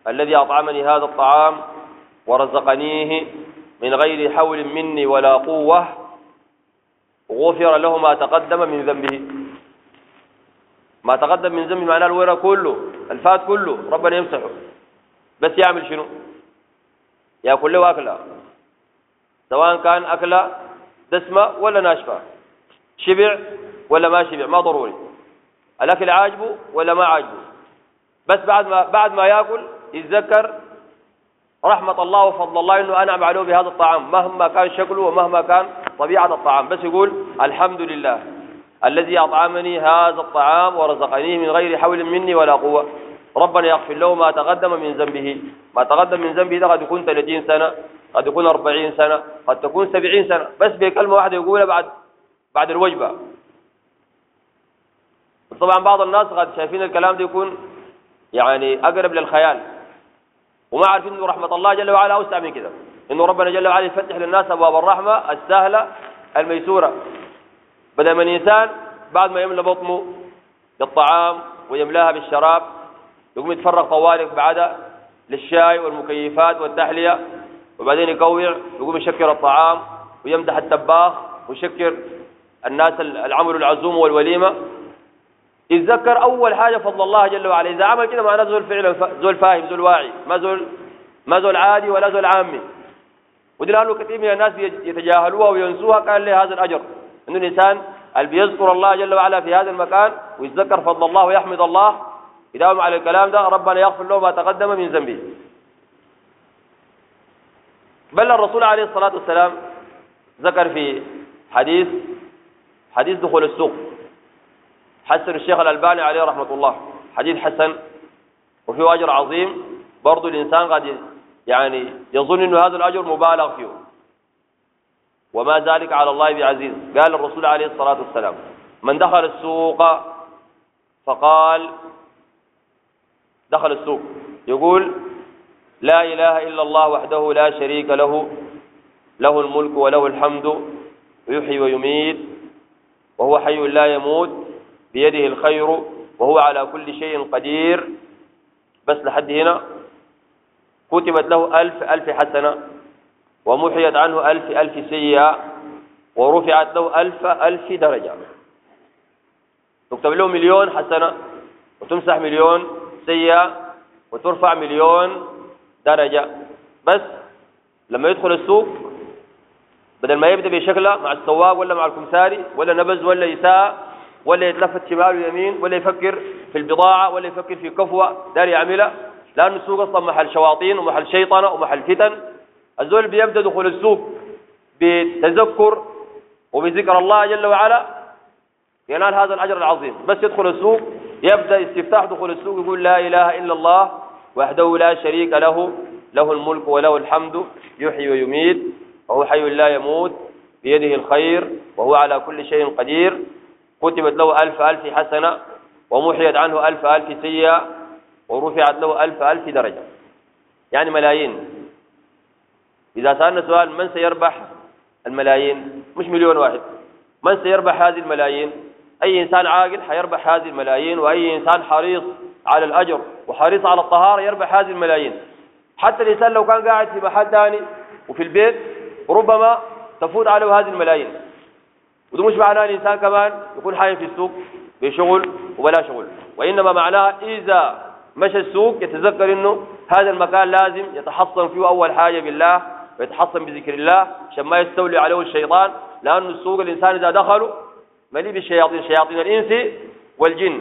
الذي أطعمني هذا الطعام ورزقنيه من غير حول مني ولا قوة غفر له ما تقدم من ذنبه. ما تقدم من ذنبه معناه الورى كله الفات كله ربنا يمسحه. بس يعمل شنو؟ يأكل له أكلة. سواء كان أكلة دسمة ولا ناشفة. شبع ولا ما شبع ما ضروري. الأكل عاجبه ولا ما عاجبه. بس بعد ما بعد ما يأكل يتذكر رحمة الله وفضل الله إنه انعم عليه بهذا الطعام. مهما كان شكله ومهما كان طبيعة الطعام. بس يقول الحمد لله الذي أطعمني هذا الطعام ورزقنيه من غير حول مني ولا قوة. ربنا يغفر له ما تقدم من ذنبه. ما تقدم من ذنبه ده قد يكون 30 سنة قد يكون 40 سنة قد تكون 70 سنة. بس بكلمة واحدة يقولها بعد بعد الوجبة. طبعا بعض الناس قد شايفين الكلام ده يكون يعني أقرب للخيال. وما عارفين إنه رحمة الله جل وعلا أوسع من كده إنه ربنا جل وعلا يفتح للناس أبواب الرحمة السهلة الميسورة. بدل من الإنسان بعد ما يملى بطنه بالطعام ويملاها بالشراب يقوم يتفرغ طوالق بعدها للشاي والمكيفات والتحلية وبعدين يكوع يقوم يشكر الطعام ويمدح التباخ ويشكر الناس العمل العزوم والوليمة. يتذكر أول حاجة فضل الله جل وعلا. إذا عمل كده معناه زول فعلا زول فاهم زول واعي ما زول ما زول عادي ولا زول عامي ودي لأنه كثير من الناس يتجاهلوها وينسوها. كان له هذا الأجر. أن الإنسان اللي بيذكر الله جل وعلا في هذا المكان ويتذكر فضل الله ويحمد الله يداوم على الكلام ده ربنا يغفر له ما تقدم من ذنبه. بل الرسول عليه الصلاة والسلام ذكر في حديث حديث دخول السوق. حسن الشيخ الألباني عليه رحمة الله. حديث حسن وفيه أجر عظيم. برضو الإنسان قد يعني يظن أن هذا الأجر مبالغ فيه. وما ذلك على الله بعزيز. قال الرسول عليه الصلاة والسلام من دخل السوق فقال دخل السوق. يقول لا إله إلا الله وحده لا شريك له له الملك وله الحمد ويحيي ويميت وهو حي لا يموت بيده الخير وهو على كل شيء قدير. بس لحد هنا كتبت له ألف ألف حسنة ومحيت عنه ألف ألف سيئة ورفعت له ألف ألف درجة. تكتب له مليون حسنة وتمسح مليون سيئة وترفع مليون درجة. بس لما يدخل السوق بدل ما يبدأ بشكله مع السواق ولا مع الكمساري ولا نبز ولا يساء ولا يتلفت شمال ويمين ولا يفكر في البضاعة ولا يفكر في كفوة. دار يعملها لأن السوق أصلا محل شواطين ومحل شيطنة ومحل فتن. الزول بيبدأ دخول السوق بتذكر وبذكر الله جل وعلا ينال هذا الأجر العظيم. بس يدخل السوق يبدأ استفتاح دخول السوق يقول لا إله إلا الله وحده لا شريك له له الملك وله الحمد يحيي ويميت وهو حي لا يموت بيده الخير وهو على كل شيء قدير. كتبت له ألف ألف حسنة ومحيت عنه ألف ألف سيئة ورفعت له ألف ألف درجة. يعني ملايين. إذا سألنا سؤال من سيربح الملايين؟ مش مليون واحد. من سيربح هذه الملايين؟ أي إنسان عاقل حيربح هذه الملايين وأي إنسان حريص على الأجر وحريص على الطهارة يربح هذه الملايين. حتى الإنسان لو كان قاعد في محل ثاني وفي البيت ربما تفوت عليه هذه الملايين. وده مش معناه الإنسان كمان يكون حي في السوق بشغل وبلا شغل. وإنما معناها إذا مشى السوق يتذكر إنه هذا المكان لازم يتحصن فيه أول حاجة بالله ويتحصن بذكر الله عشان ما يستولي عليه الشيطان لأن السوق الإنسان إذا دخلوا مليء بالشياطين شياطين الإنس والجن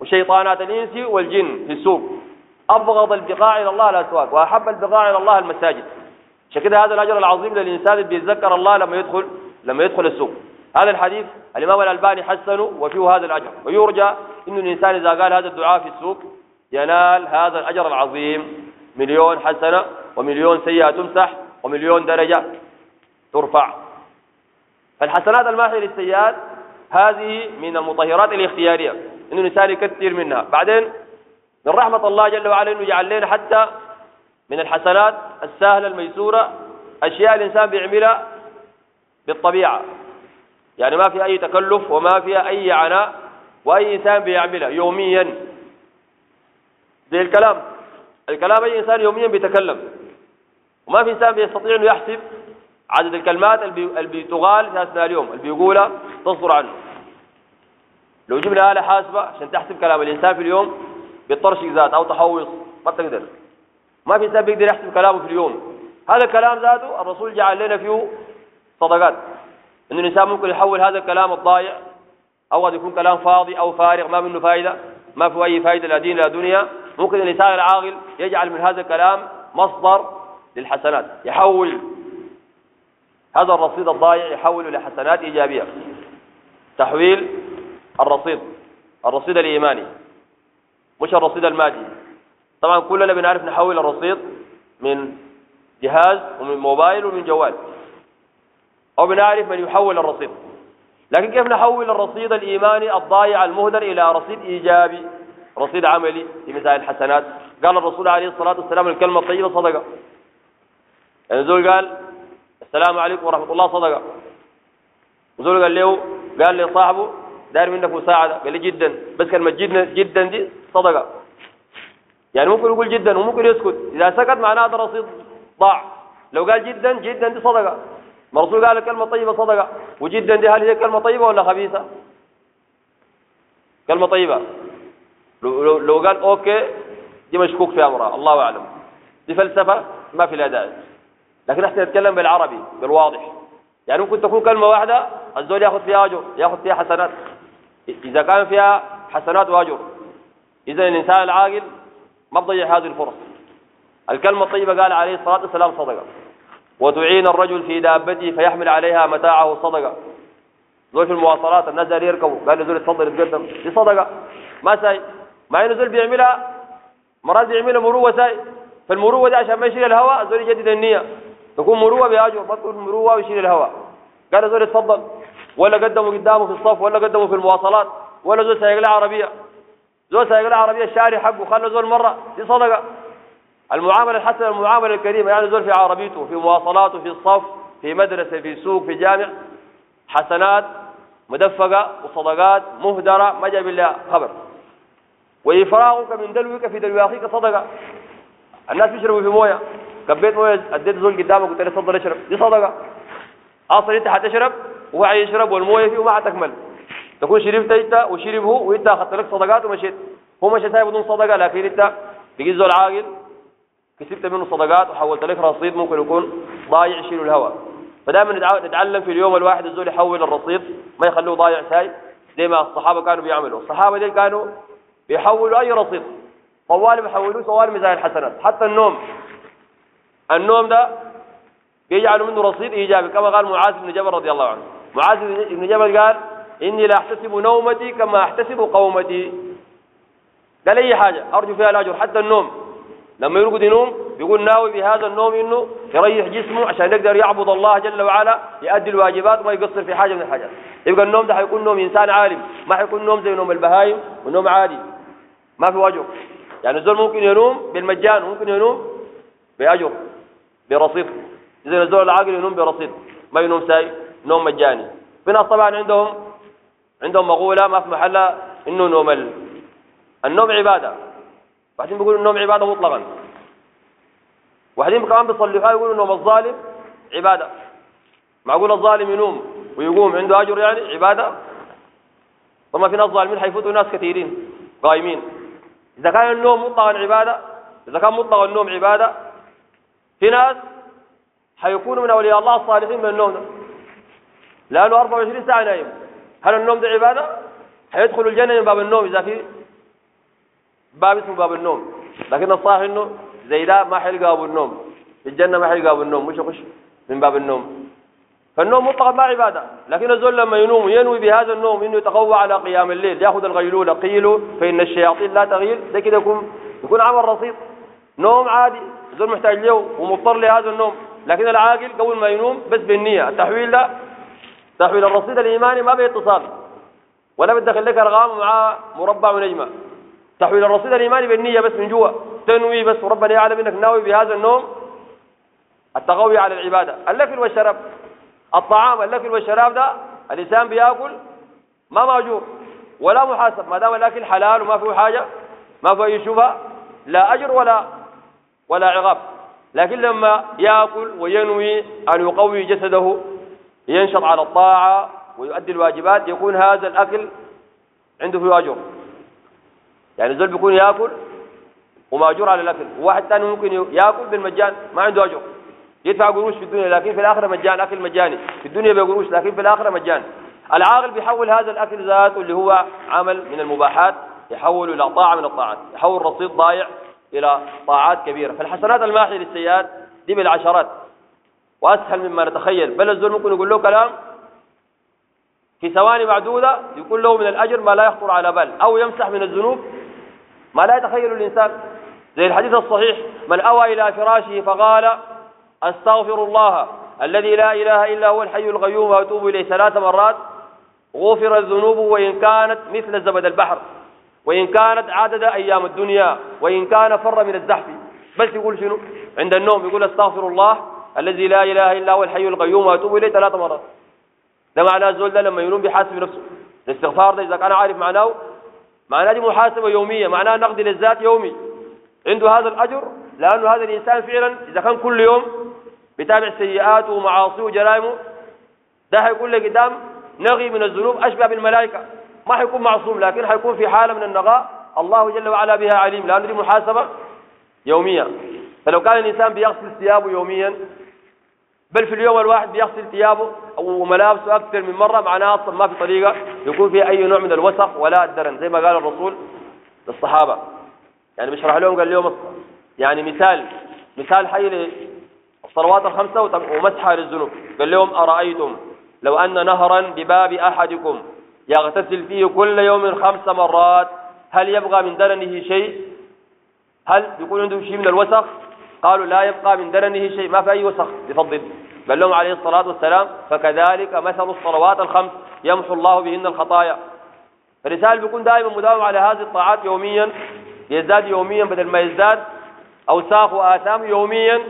وشيطانات الإنس والجن في السوق. أبغض البقاع إلى الله الأسواق وأحب البقاع إلى الله المساجد. عشان كده هذا الأجر العظيم للإنسان اللي بيتذكر الله لما يدخل لما يدخل السوق. هذا الحديث الإمام الألباني حسنه وفيه هذا الأجر. ويرجى أن الإنسان إذا قال هذا الدعاء في السوق ينال هذا الأجر العظيم. مليون حسنة ومليون سيئة تمسح ومليون درجة ترفع. فالحسنات الماحية للسيئات هذه من المطهرات الاختيارية. إنه الإنسان يكثر منها. بعدين من رحمة الله جل وعلا إنه جعل لنا حتى من الحسنات السهلة الميسورة أشياء الإنسان بيعملها بالطبيعة. يعني ما في أي تكلف وما فيها أي عناء وأي إنسان بيعملها يوميا. زي الكلام. الكلام أي إنسان يوميا بيتكلم. وما في إنسان بيستطيع أنه يحسب عدد الكلمات اللي بتغال في أثناء اليوم اللي بيقولها تصدر عنه. لو جبنا آلة حاسبة عشان تحسب كلام الإنسان في اليوم بالطرش ذات أو تحوص ما تقدر ما في إنسان بيقدر يحسب كلامه في اليوم. هذا الكلام ذاته الرسول جعل لنا فيه صدقات. إن الإنسان ممكن يحول هذا الكلام الضايع أو قد يكون كلام فاضي أو فارغ ما منه فائدة ما فيه أي فائدة لا دين لا دنيا. ممكن الإنسان العاقل يجعل من هذا الكلام مصدر للحسنات يحول هذا الرصيد الضايع يحوله لحسنات إيجابية. تحويل الرصيد الرصيد الإيماني مش الرصيد المادي. طبعا كلنا بنعرف نحول الرصيد من جهاز ومن موبايل ومن جوال. أو بنعرف من يحول الرصيد. لكن كيف نحول الرصيد الإيماني الضايع المهدر إلى رصيد إيجابي؟ رصيد عملي في مثال الحسنات. قال الرسول عليه الصلاة والسلام الكلمة الطيبة صدقة. يعني زول قال السلام عليكم ورحمة الله صدقة. زول قال له قال لصاحبه داير منك مساعدة. قال لي جدا. بس كلمة جدا جدا دي صدقة. يعني ممكن يقول جدا وممكن يسكت. إذا سكت معناه هذا رصيد ضاع. لو قال جدا جدا دي صدقة. ما الرسول قال الكلمة طيبة صدقة. وجدا دي هل هي كلمة طيبة ولا خبيثة؟ كلمة طيبة. لو, لو, لو قال okay دي مشكوك في أمرها. الله أعلم. دي فلسفة ما في داعي. لكن إحنا نتكلم بالعربي بالواضح. يعني ممكن تكون كلمة واحدة الزول يأخذ فيها أجر يأخذ فيها حسنات. إذا كان فيها حسنات وأجر. إذا الإنسان العاقل ما تضيع هذه الفرص. الكلمة الطيبة قال عليه الصلاة والسلام صدقة. وتعين الرجل في دابته فيحمل عليها متاعه صدقة. زول في المواصلات؟ الناس داري يركبوا قال له زول اتفضل يتقدم دي صدقة. ما ساي. مع انه زول بيعملها. مرات بيعملها مروة ساي. فالمروة دي عشان ما يشيل الهواء زول يجدد النية. تكون مروة بأجر ما تكون مروة ويشيل الهواء. قال زول اتفضل. ولا قدموا قدامه في الصف ولا قدموا في المواصلات ولا زول سايق عربية. زول سايق عربية الشارع حقه. خلى زول مرة. دي صدقة. المعاملة الحسنة المعاملة الكريمة يعني زول في عربيته في مواصلاته في الصف في مدرسة في سوق في جامع حسنات مدفقة وصدقات مهدرة ما جاب إلا خبر. وإفراغك من دلوك في دلو أخيك صدقة. الناس بيشربوا في موية. كبيت موية أديت زول قدامك قلت له تفضل اشرب. دي صدقة. أصلا أنت حتشرب وهو يشرب والموية فيه وما حتكمل. تكون شربت أنت وشرب هو وأنت أخذت لك صدقات ومشيت. هو هاي بدون صدقة لكن أنت بقيت زول عاقل. كسبت منه صدقات وحولت لك رصيد ممكن يكون ضايع يشيل الهواء فدائما نتعلم في اليوم الواحد الزول يحول الرصيد ما يخلوه ضايع ساي زي ما الصحابة كانوا بيعملوا. الصحابة دي كانوا بيحولوا أي رصيد. طوال بيحولوه طوال ميزان الحسنات. حتى النوم. النوم ده بيجعلوا منه رصيد إيجابي كما قال معاذ بن جبل رضي الله عنه. معاذ بن جبل قال إني لا أحتسب نومتي كما أحتسب قومتي. قال أي حاجة؟ أرجو فيها الأجر حتى النوم. لما يرقد ينوم بيقول ناوي بهذا النوم إنه يريح جسمه عشان يقدر يعبد الله جل وعلا يؤدي الواجبات وما يقصر في حاجة من الحاجات. يبقى النوم ده حيكون نوم إنسان عالم ما حيكون نوم زي نوم البهايم ونوم عادي. ما في وجه. يعني الزول ممكن ينوم بالمجان ممكن ينوم بأجر برصيد. إذا الزول العاقل ينوم برصيد ما ينوم ساي نوم مجاني. في ناس طبعا عندهم عندهم مقولة ما في محلها إنه نوم ال... النوم عبادة. بعدين بيقولوا النوم عبادة مطلقا. وبعدين كمان بيصلحوها يقولوا نوم الظالم عبادة. معقول الظالم ينوم ويقوم عنده أجر يعني عبادة؟ طبعا في ناس ظالمين حيفوتوا ناس كثيرين قائمين إذا كان النوم مطلقا عبادة إذا كان مطلق النوم عبادة في ناس حيكونوا من أولياء الله الصالحين من النوم ده. لأنه 24 ساعة نايم. هل النوم ده عبادة؟ حيدخلوا الجنة من باب النوم إذا في باب اسمه باب النوم. لكن الصحيح إنه زي ده ما حيلقى ابو النوم. في الجنة ما حيلقى ابو النوم. مش يخش من باب النوم. فالنوم مطلقا ما عبادة. لكن الزول لما ينوم ينوي بهذا النوم إنه يتقوى على قيام الليل. يأخذ الغيلوله قيلوا فإن الشياطين لا تغيل ده كده يكون يكون عمل رصيد. نوم عادي. الزول محتاج له ومضطر لهذا النوم. لكن العاقل قبل ما ينوم بس بالنية. التحويل ده تحويل الرصيد الإيماني ما باتصال ولا بتدخل لك أرقام مع مربع ونجمة. تحويل الرصيد الإيماني بالنية بس من جوا. تنوي بس وربنا يعلم إنك ناوي بهذا النوم التقوي على العبادة. الأكل والشراب. الطعام الأكل والشراب ده الإنسان بيأكل ما مأجور ولا محاسب. ما دام الأكل حلال وما فيه حاجة ما فيه أي شبهة لا أجر ولا ولا عقاب. لكن لما يأكل وينوي أن يقوي جسده ينشط على الطاعة ويؤدي الواجبات يكون هذا الأكل عنده فيه أجر. يعني الزول بيكون يأكل وماجور على الأكل. وواحد ثاني ممكن يأكل بالمجان ما عنده أجر. يدفع قروش في الدنيا لكن في الآخرة مجان أكل مجاني. في الدنيا بقروش لكن في الآخرة مجان. العاقل بيحول هذا الأكل ذاته اللي هو عمل من المباحات يحول إلى طاعة من الطاعات. يحول رصيد ضايع إلى طاعات كبيرة. فالحسنات الماحية للسيئات دي بالعشرات وأسهل مما نتخيل. بل الزول ممكن يقول له كلام في ثواني معدودة يكون له من الأجر ما لا يخطر على بال أو يمسح من الذنوب ما لا يتخيل الإنسان. زي الحديث الصحيح من أوى إلى فراشه فقال أستغفر الله الذي لا إله إلا هو الحي القيوم وأتوب إليه. ثلاث مرات غفر الذنوب وإن كانت مثل زبد البحر وإن كانت عدد أيام الدنيا وإن كان فر من الزحف. بس يقول شنو؟ عند النوم يقول أستغفر الله الذي لا إله إلا هو الحي القيوم وأتوب إليه. ثلاث مرات. ده معناه الزول ده لما ينوم بيحاسب نفسه. الاستغفار ده إذا كان عارف معناه معناه دي محاسبة يومية معناه نقد للذات يومي. عنده هذا الأجر لأنه هذا الإنسان فعلا إذا كان كل يوم بتابع سيئاته ومعاصيه وجرائمه ده حيكون له قدام نغي من الذنوب أشبه بالملائكة. ما حيكون معصوم لكن حيكون في حالة من النغاء. الله جل وعلا بها عليم لأنه دي محاسبة يومية. فلو كان الإنسان بيغسل ثيابه يوميا بل في اليوم الواحد بيغسل ثيابه أو ملابسه أكثر من مرة معناها أصلا ما في طريقة يكون فيها أي نوع من الوسخ ولا الدرن زي ما قال الرسول للصحابة. يعني بيشرح لهم قال لهم يعني مثال مثال حي للصلوات الخمسة ومسحها للذنوب. قال لهم أرأيتم لو أن نهرا بباب أحدكم يغتسل فيه كل يوم خمس مرات هل يبقى من درنه شيء؟ هل بيكون عنده شيء من الوسخ؟ قالوا لا يبقى من درنه شيء ما في أي وسخ بفضل. قال لهم عليه الصلاة والسلام فكذلك مثل الصلوات الخمس يمحو الله بهن الخطايا. فالإنسان بيكون دائما مداوم على هذه الطاعات يوميا يزداد يوميا بدل ما يزداد أوساخ وآثام يوميا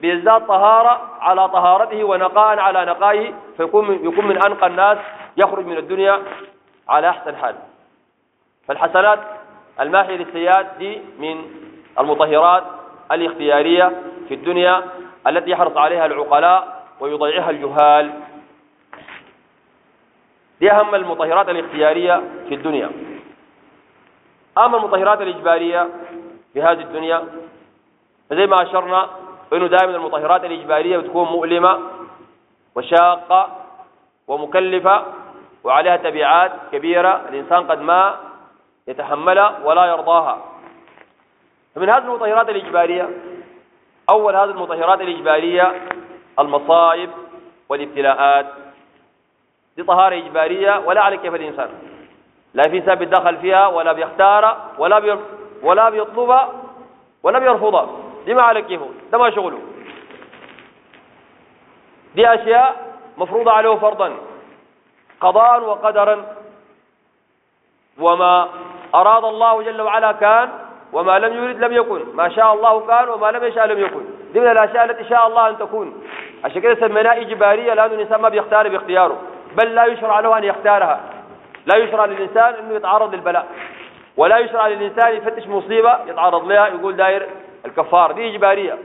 بيزداد طهارة على طهارته ونقاء على نقائه فيكون يكون من أنقى الناس يخرج من الدنيا على أحسن حال. فالحسنات الماحية للسيئات دي من المطهرات. الاختيارية في الدنيا التي يحرص عليها العقلاء ويضيعها الجهال. دي أهم المطهرات الاختيارية في الدنيا. أما المطهرات الإجبارية في هذه الدنيا. فزي ما أشرنا أنه دائما المطهرات الإجبارية بتكون مؤلمة وشاقة ومكلفة وعليها تبعات كبيرة. الإنسان قد ما يتحملها ولا يرضاها. فمن هذه المطهرات الإجبارية أول هذه المطهرات الإجبارية المصائب والابتلاءات. دي طهارة إجبارية ولا على كيف الإنسان. لا في إنسان بيتدخل فيها ولا بيختار ولا بي ولا بيطلبها ولا بيرفضها دي ما على كيفه ده ما شغله. دي أشياء مفروضة عليه فرضا. قضاء وقدرا. وما أراد الله جل وعلا كان وما لم يرد لم يكن. ما شاء الله كان وما لم يشاء لم يكن. دي من الأشياء التي شاء الله أن تكون. عشان كده سميناها إجبارية لأنه الإنسان ما بيختار باختياره. بل لا يشرع له أن يختارها. لا يشرع للإنسان أنه يتعرض للبلاء. ولا يشرع للإنسان يفتش مصيبة يتعرض لها يقول داير الكفار. دي إجبارية.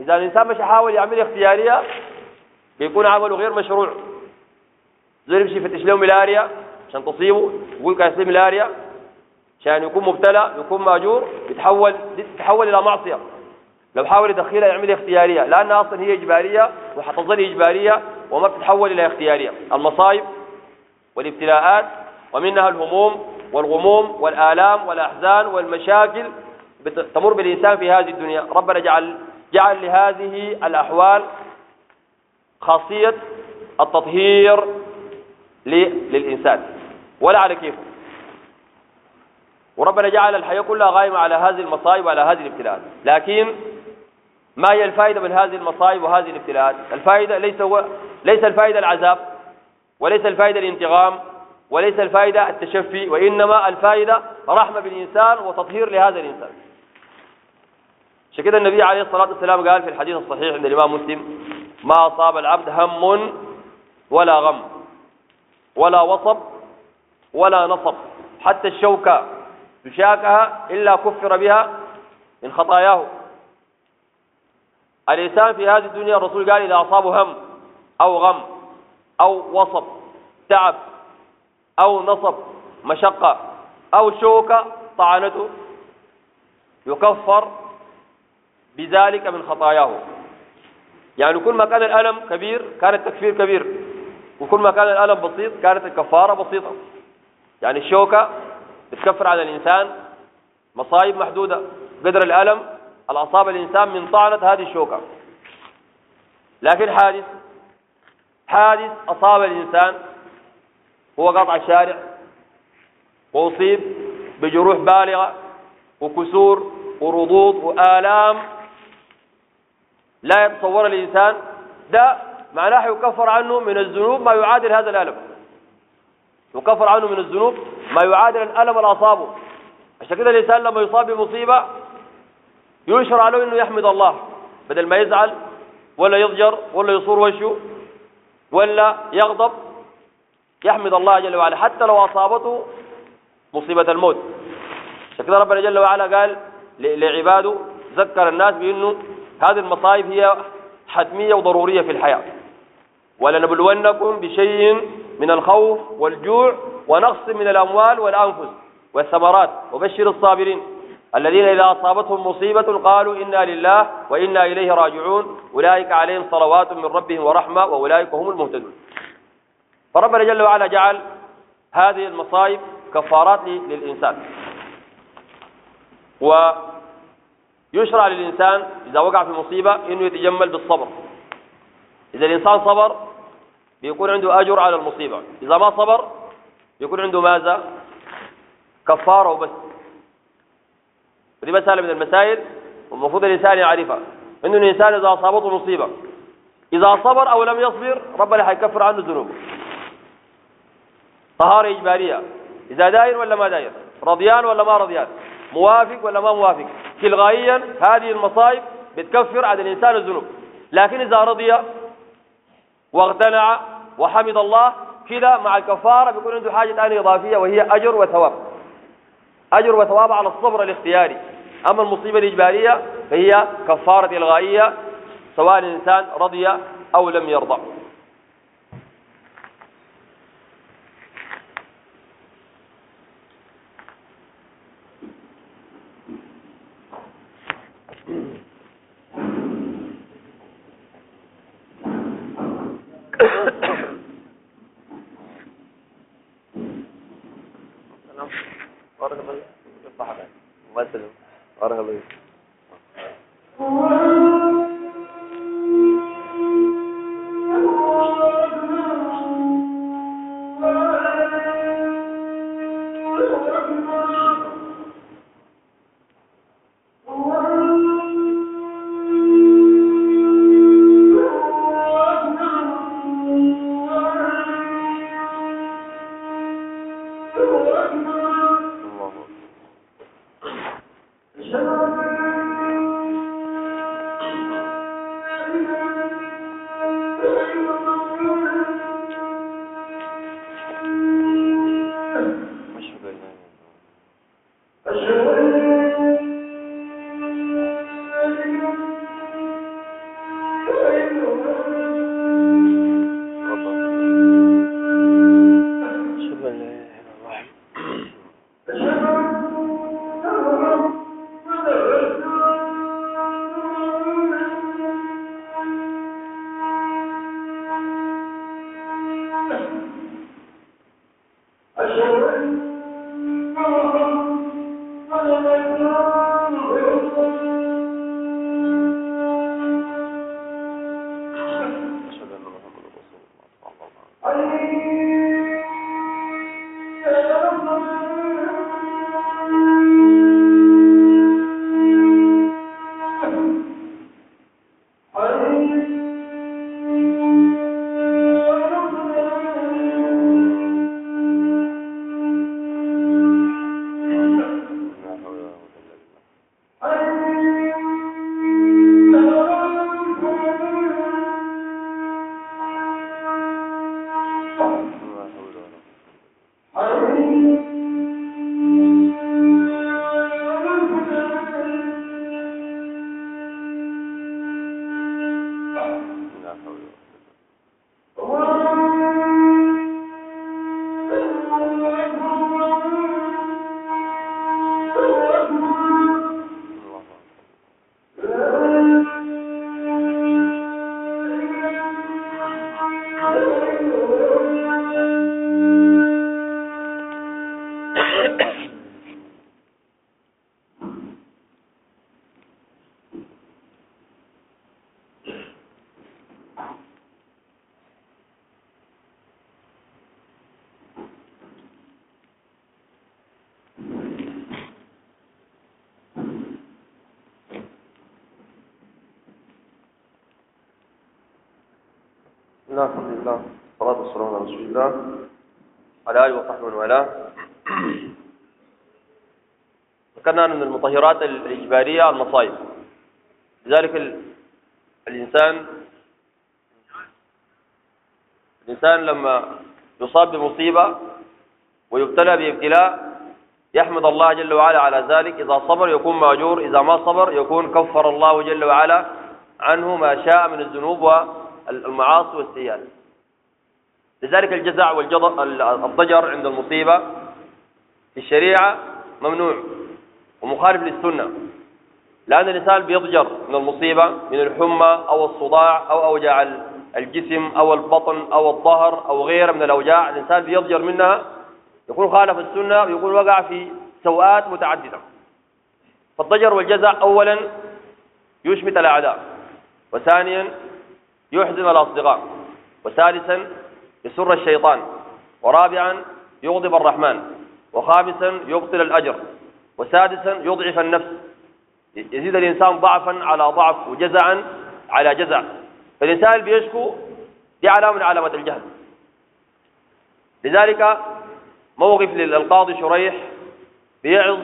إذا الإنسان مش يحاول يعمل اختيارية بيكون عمله غير مشروع. زي يمشي يفتش له ملاريا عشان تصيبه يقول كان ملاريا. عشان يكون مبتلى يكون ماجور يتحول تتحول إلى معصية. لو حاول يدخلها يعمل اختيارية. لانها أصلا هي إجبارية وحتظل إجبارية وما بتتحول إلى اختيارية. المصائب والابتلاءات ومنها الهموم والغموم والآلام والأحزان والمشاكل تمر بالإنسان في هذه الدنيا. ربنا جعل جعل لهذه الأحوال خاصية التطهير للإنسان. ولا على كيفه. وربنا جعل الحياة كلها قائمة على هذه المصائب وعلى هذه الابتلاءات. لكن ما هي الفائدة من هذه المصائب وهذه الابتلاءات؟ الفائدة ليس هو ليس الفائدة العذاب وليس الفائدة الانتقام وليس الفائدة التشفي وإنما الفائدة رحمة بالإنسان وتطهير لهذا الإنسان. كده النبي عليه الصلاة والسلام قال في الحديث الصحيح عند الإمام مسلم ما أصاب العبد هم ولا غم ولا وصب ولا نصب حتى الشوكة تشاكها إلا كفر بها من خطاياه. الإنسان في هذه الدنيا الرسول قال إذا أصابه هم أو غم أو وصب تعب أو نصب مشقة أو شوكة طعنته يكفر بذلك من خطاياه. يعني كل ما كان الألم كبير كان التكفير كبير. وكل ما كان الألم بسيط كانت الكفارة بسيطة. يعني الشوكة بتكفر على الإنسان مصايب محدودة قدر الألم الأصاب الإنسان من طعنة هذه الشوكة. لكن حادث حادث أصاب الإنسان هو قطع الشارع وأصيب بجروح بالغة وكسور ورضوض وآلام لا يتصور الإنسان. ده معناه يكفر عنه من الذنوب ما يعادل هذا الألم. يكفر عنه من الذنوب ما يعادل الألم الأصابه عشان كده الإنسان لما يصاب بمصيبة يشرع له إنه يحمد الله بدل ما يزعل ولا يضجر ولا يصور وشه ولا يغضب يحمد الله جل وعلا حتى لو أصابته مصيبة الموت. عشان كده ربنا جل وعلا قال لعباده ذكر الناس بأنه هذه المصائب هي حتمية وضرورية في الحياة. ولنبلونكم بشيء من الخوف والجوع ونقص من الأموال والأنفس والثمرات. وبشر الصابرين الذين إذا أصابتهم مصيبة قالوا إنا لله وإنا إليه راجعون. أولئك عليهم صلوات من ربهم ورحمة وأولئك هم المهتدون. فربنا جل وعلا جعل هذه المصائب كفارات للإنسان. ويشرع للإنسان إذا وقع في مصيبة إنه يتجمل بالصبر. إذا الإنسان صبر بيكون عنده أجر على المصيبة. إذا ما صبر بيكون عنده ماذا؟ كفارة وبس. ودي مسألة من المسائل والمفروض الإنسان يعرفها. إنه الإنسان إذا أصابته مصيبة إذا صبر أو لم يصبر ربنا حيكفر عنه ذنوبه. طهارة إجبارية. إذا داير ولا ما داير؟ رضيان ولا ما رضيان؟ موافق ولا ما موافق؟ تلغائيا هذه المصائب بتكفر عن الإنسان الذنوب. لكن إذا رضي واغتنع وحمد الله كذا مع الكفارة بيكون عنده حاجة ثانية إضافية وهي أجر وثواب. أجر وثواب على الصبر الاختياري. أما المصيبة الإجبارية فهي كفارة إلغائية سواء الإنسان رضي أو لم يرضى. الله المطهرات الإجبارية المصائب لذلك ال... الإنسان الإنسان لما يصاب بمصيبة ويبتلى بابتلاء يحمد الله جل وعلا على ذلك. إذا صبر يكون مأجور إذا ما صبر يكون كفر الله جل وعلا عنه ما شاء من الذنوب المعاصي والسيئات. لذلك الجزع والضجر عند المصيبة في الشريعة ممنوع. ومخالف للسنة. لأن الإنسان بيضجر من المصيبة من الحمى أو الصداع أو أوجاع الجسم أو البطن أو الظهر أو غيره من الأوجاع. الإنسان بيضجر منها يكون خالف السنة ويكون وقع في سوءات متعددة. فالضجر والجزع أولا يشمت الأعداء. وثانيا يحزن الأصدقاء. وثالثا يسر الشيطان. ورابعا يغضب الرحمن. وخامسا يبطل الأجر. وسادسا يضعف النفس. يزيد الإنسان ضعفا على ضعف وجزعا على جزع فالإنسان اللي بيشكو دي علامة من علامات الجهل. لذلك موقف للقاضي شريح بيعظ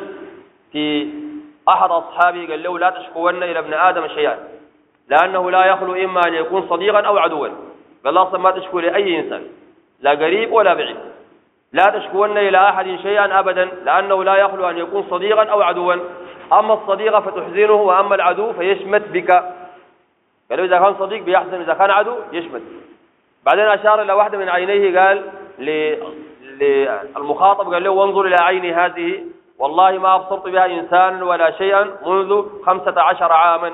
في أحد أصحابه قال له لا تشكون إلى ابن آدم شيئا لأنه لا يخلو إما أن يكون صديقا أو عدوا. قال أصلا ما تشكو لأي إنسان لا قريب ولا بعيد. لا تشكون إلى أحد شيئا أبدا لأنه لا يخلو أن يكون صديقا أو عدوا. أما الصديق فتحزنه وأما العدو فيشمت بك. قالوا إذا كان صديق بيحزن إذا كان عدو يشمت. بعدين أشار إلى واحدة من عينيه قال للمخاطب قال له وانظر إلى عيني هذه. والله ما أبصرت بها إنسانا ولا شيئا منذ خمسة عشر عاما.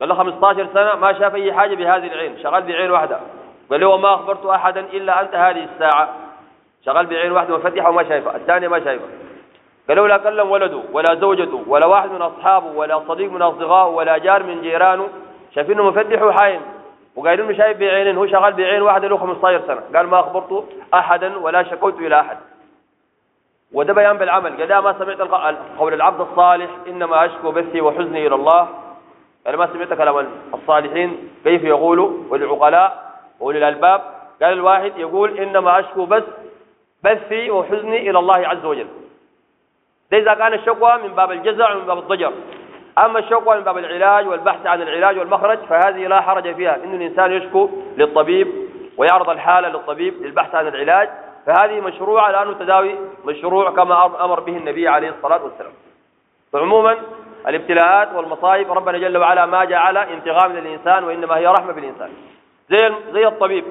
قال له 15 سنة ما شاف أي حاجة بهذه العين. شغال بعين واحدة. قال له وما أخبرت أحدا إلا أنت هذه الساعة. شغال بعين واحدة مفتحة وما شايفة الثانية ما شايفة. قال له لا كلم ولده ولا زوجته ولا واحد من أصحابه ولا صديق من أصدقائه ولا جار من جيرانه شايفينه مفتح وحايم وقايل انه شايف بعينين هو شغال بعين واحدة له 15 سنة. قال ما أخبرت أحدا ولا شكوت إلى أحد. وده بيان بالعمل. قال ما سمعت قول العبد الصالح إنما أشكو بثي وحزني إلى الله. قال ما سمعت كلام الصالحين؟ كيف يقولوا والعقلاء وأولي الألباب قال الواحد يقول إنما أشكو بس بثي وحزني إلى الله عز وجل. ده إذا كان الشكوى من باب الجزع ومن باب الضجر. أما الشكوى من باب العلاج والبحث عن العلاج والمخرج فهذه لا حرج فيها. إن الإنسان يشكو للطبيب ويعرض الحالة للطبيب للبحث عن العلاج فهذه مشروعة لأنه تداوي مشروع كما أمر به النبي عليه الصلاة والسلام. فعموما الابتلاءات والمصائب ربنا جل وعلا ما جعل انتقام للإنسان وإنما هي رحمة بالإنسان. زي زي الطبيب.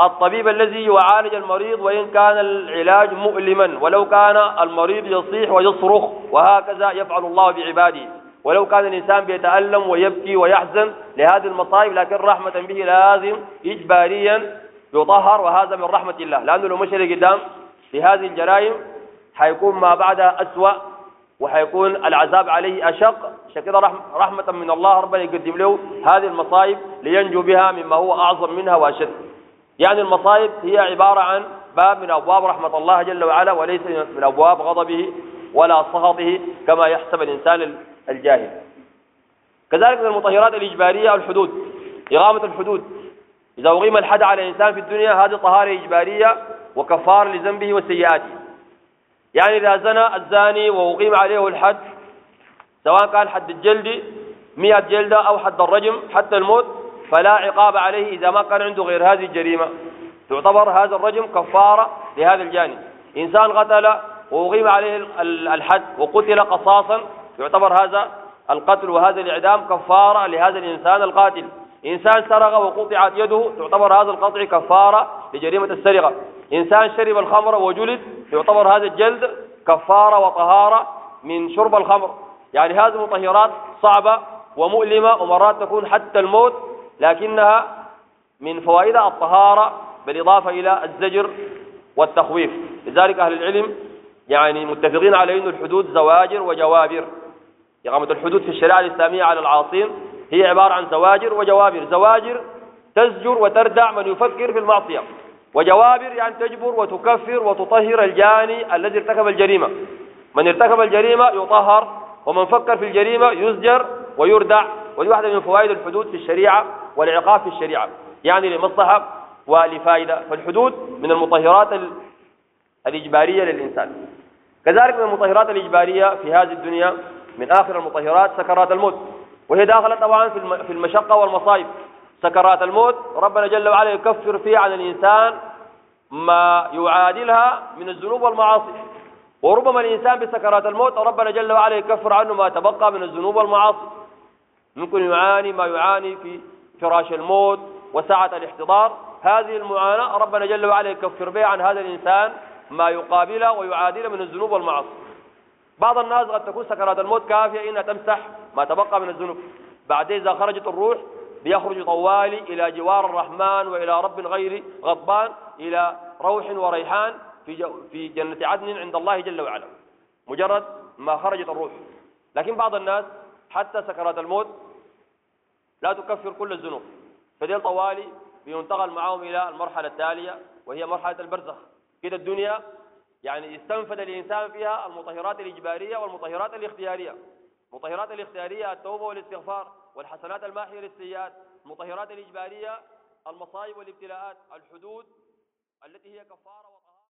الطبيب الذي يعالج المريض وإن كان العلاج مؤلما ولو كان المريض يصيح ويصرخ وهكذا يفعل الله بعباده. ولو كان الإنسان بيتألم ويبكي ويحزن لهذه المصائب لكن رحمة به لازم إجباريا يطهر وهذا من رحمة الله. لأنه لو مشى لقدام في هذه الجرائم حيكون ما بعدها أسوأ وحيكون العذاب عليه أشق. شكرا رحمة من الله ربنا يقدم له هذه المصائب لينجو بها مما هو أعظم منها وأشد. يعني المصائب هي عبارة عن باب من أبواب رحمة الله جل وعلا وليس من أبواب غضبه ولا سخطه كما يحسب الإنسان الجاهل. كذلك المطهرات الإجبارية الحدود إقامة الحدود. إذا أقيم الحد على الإنسان في الدنيا هذه طهارة إجبارية وكفار لذنبه وسيئاته. يعني إذا زنى الزاني وأقيم عليه الحد سواء كان حد الجلد مئة جلدة أو حد الرجم حتى الموت فلا عقاب عليه إذا ما كان عنده غير هذه الجريمة. تعتبر هذا الرجم كفارة لهذا الجاني إنسان قتل وأقيم عليه الحد وقتل قصاصا يعتبر هذا القتل وهذا الإعدام كفارة لهذا الإنسان القاتل. إنسان سرق وقطعت يده تعتبر هذا القطع كفارة لجريمة السرقة. إنسان شرب الخمر وجلد يعتبر هذا الجلد كفارة وطهارة من شرب الخمر. يعني هذه المطهرات صعبة ومؤلمة ومرات تكون حتى الموت لكنها من فوائدها الطهارة بالإضافة إلى الزجر والتخويف. لذلك أهل العلم يعني متفقين على أن الحدود زواجر وجوابر. إقامة الحدود في الشريعة الإسلامية على العاصين هي عبارة عن زواجر وجوابر. زواجر تزجر وتردع من يفكر في المعصية. وجوابر يعني تجبر وتكفر وتطهر الجاني الذي ارتكب الجريمة. من ارتكب الجريمة يطهر ومن فكر في الجريمة يزجر ويردع. ودي واحدة من فوائد الحدود في الشريعة والعقاب في الشريعة يعني لمصلحة ولفائدة. فالحدود من المطهرات الإجبارية للإنسان. كذلك من المطهرات الإجبارية في هذه الدنيا من آخر المطهرات سكرات الموت. وهي داخلة طبعا في المشقة والمصائب. سكرات الموت ربنا جل وعلا يكفر فيها عن الإنسان ما يعادلها من الذنوب والمعاصي. وربما الإنسان بسكرات الموت ربنا جل وعلا يكفر عنه ما تبقى من الذنوب والمعاصي. ممكن يعاني ما يعاني في فراش الموت وساعة الاحتضار. هذه المعاناة ربنا جل وعلا يكفر بها عن هذا الإنسان ما يقابله ويعادله من الذنوب والمعاصي. بعض الناس قد تكون سكرات الموت كافية إنها تمسح ما تبقى من الذنوب. بعدين إذا خرجت الروح بيخرج طوالي إلى جوار الرحمن وإلى رب غير غضبان إلى روح وريحان في في جنة عدن عند الله جل وعلا. مجرد ما خرجت الروح. لكن بعض الناس حتى سكرات الموت لا تكفر كل الذنوب. فديل طوالي بينتقل معهم إلى المرحلة التالية وهي مرحلة البرزخ. كده الدنيا يعني استنفذ الإنسان فيها المطهرات الإجبارية والمطهرات الاختيارية. المطهرات الاختيارية التوبة والاستغفار والحسنات الماحية للسيئات. المطهرات الإجبارية المصائب والابتلاءات. الحدود التي هي كفارة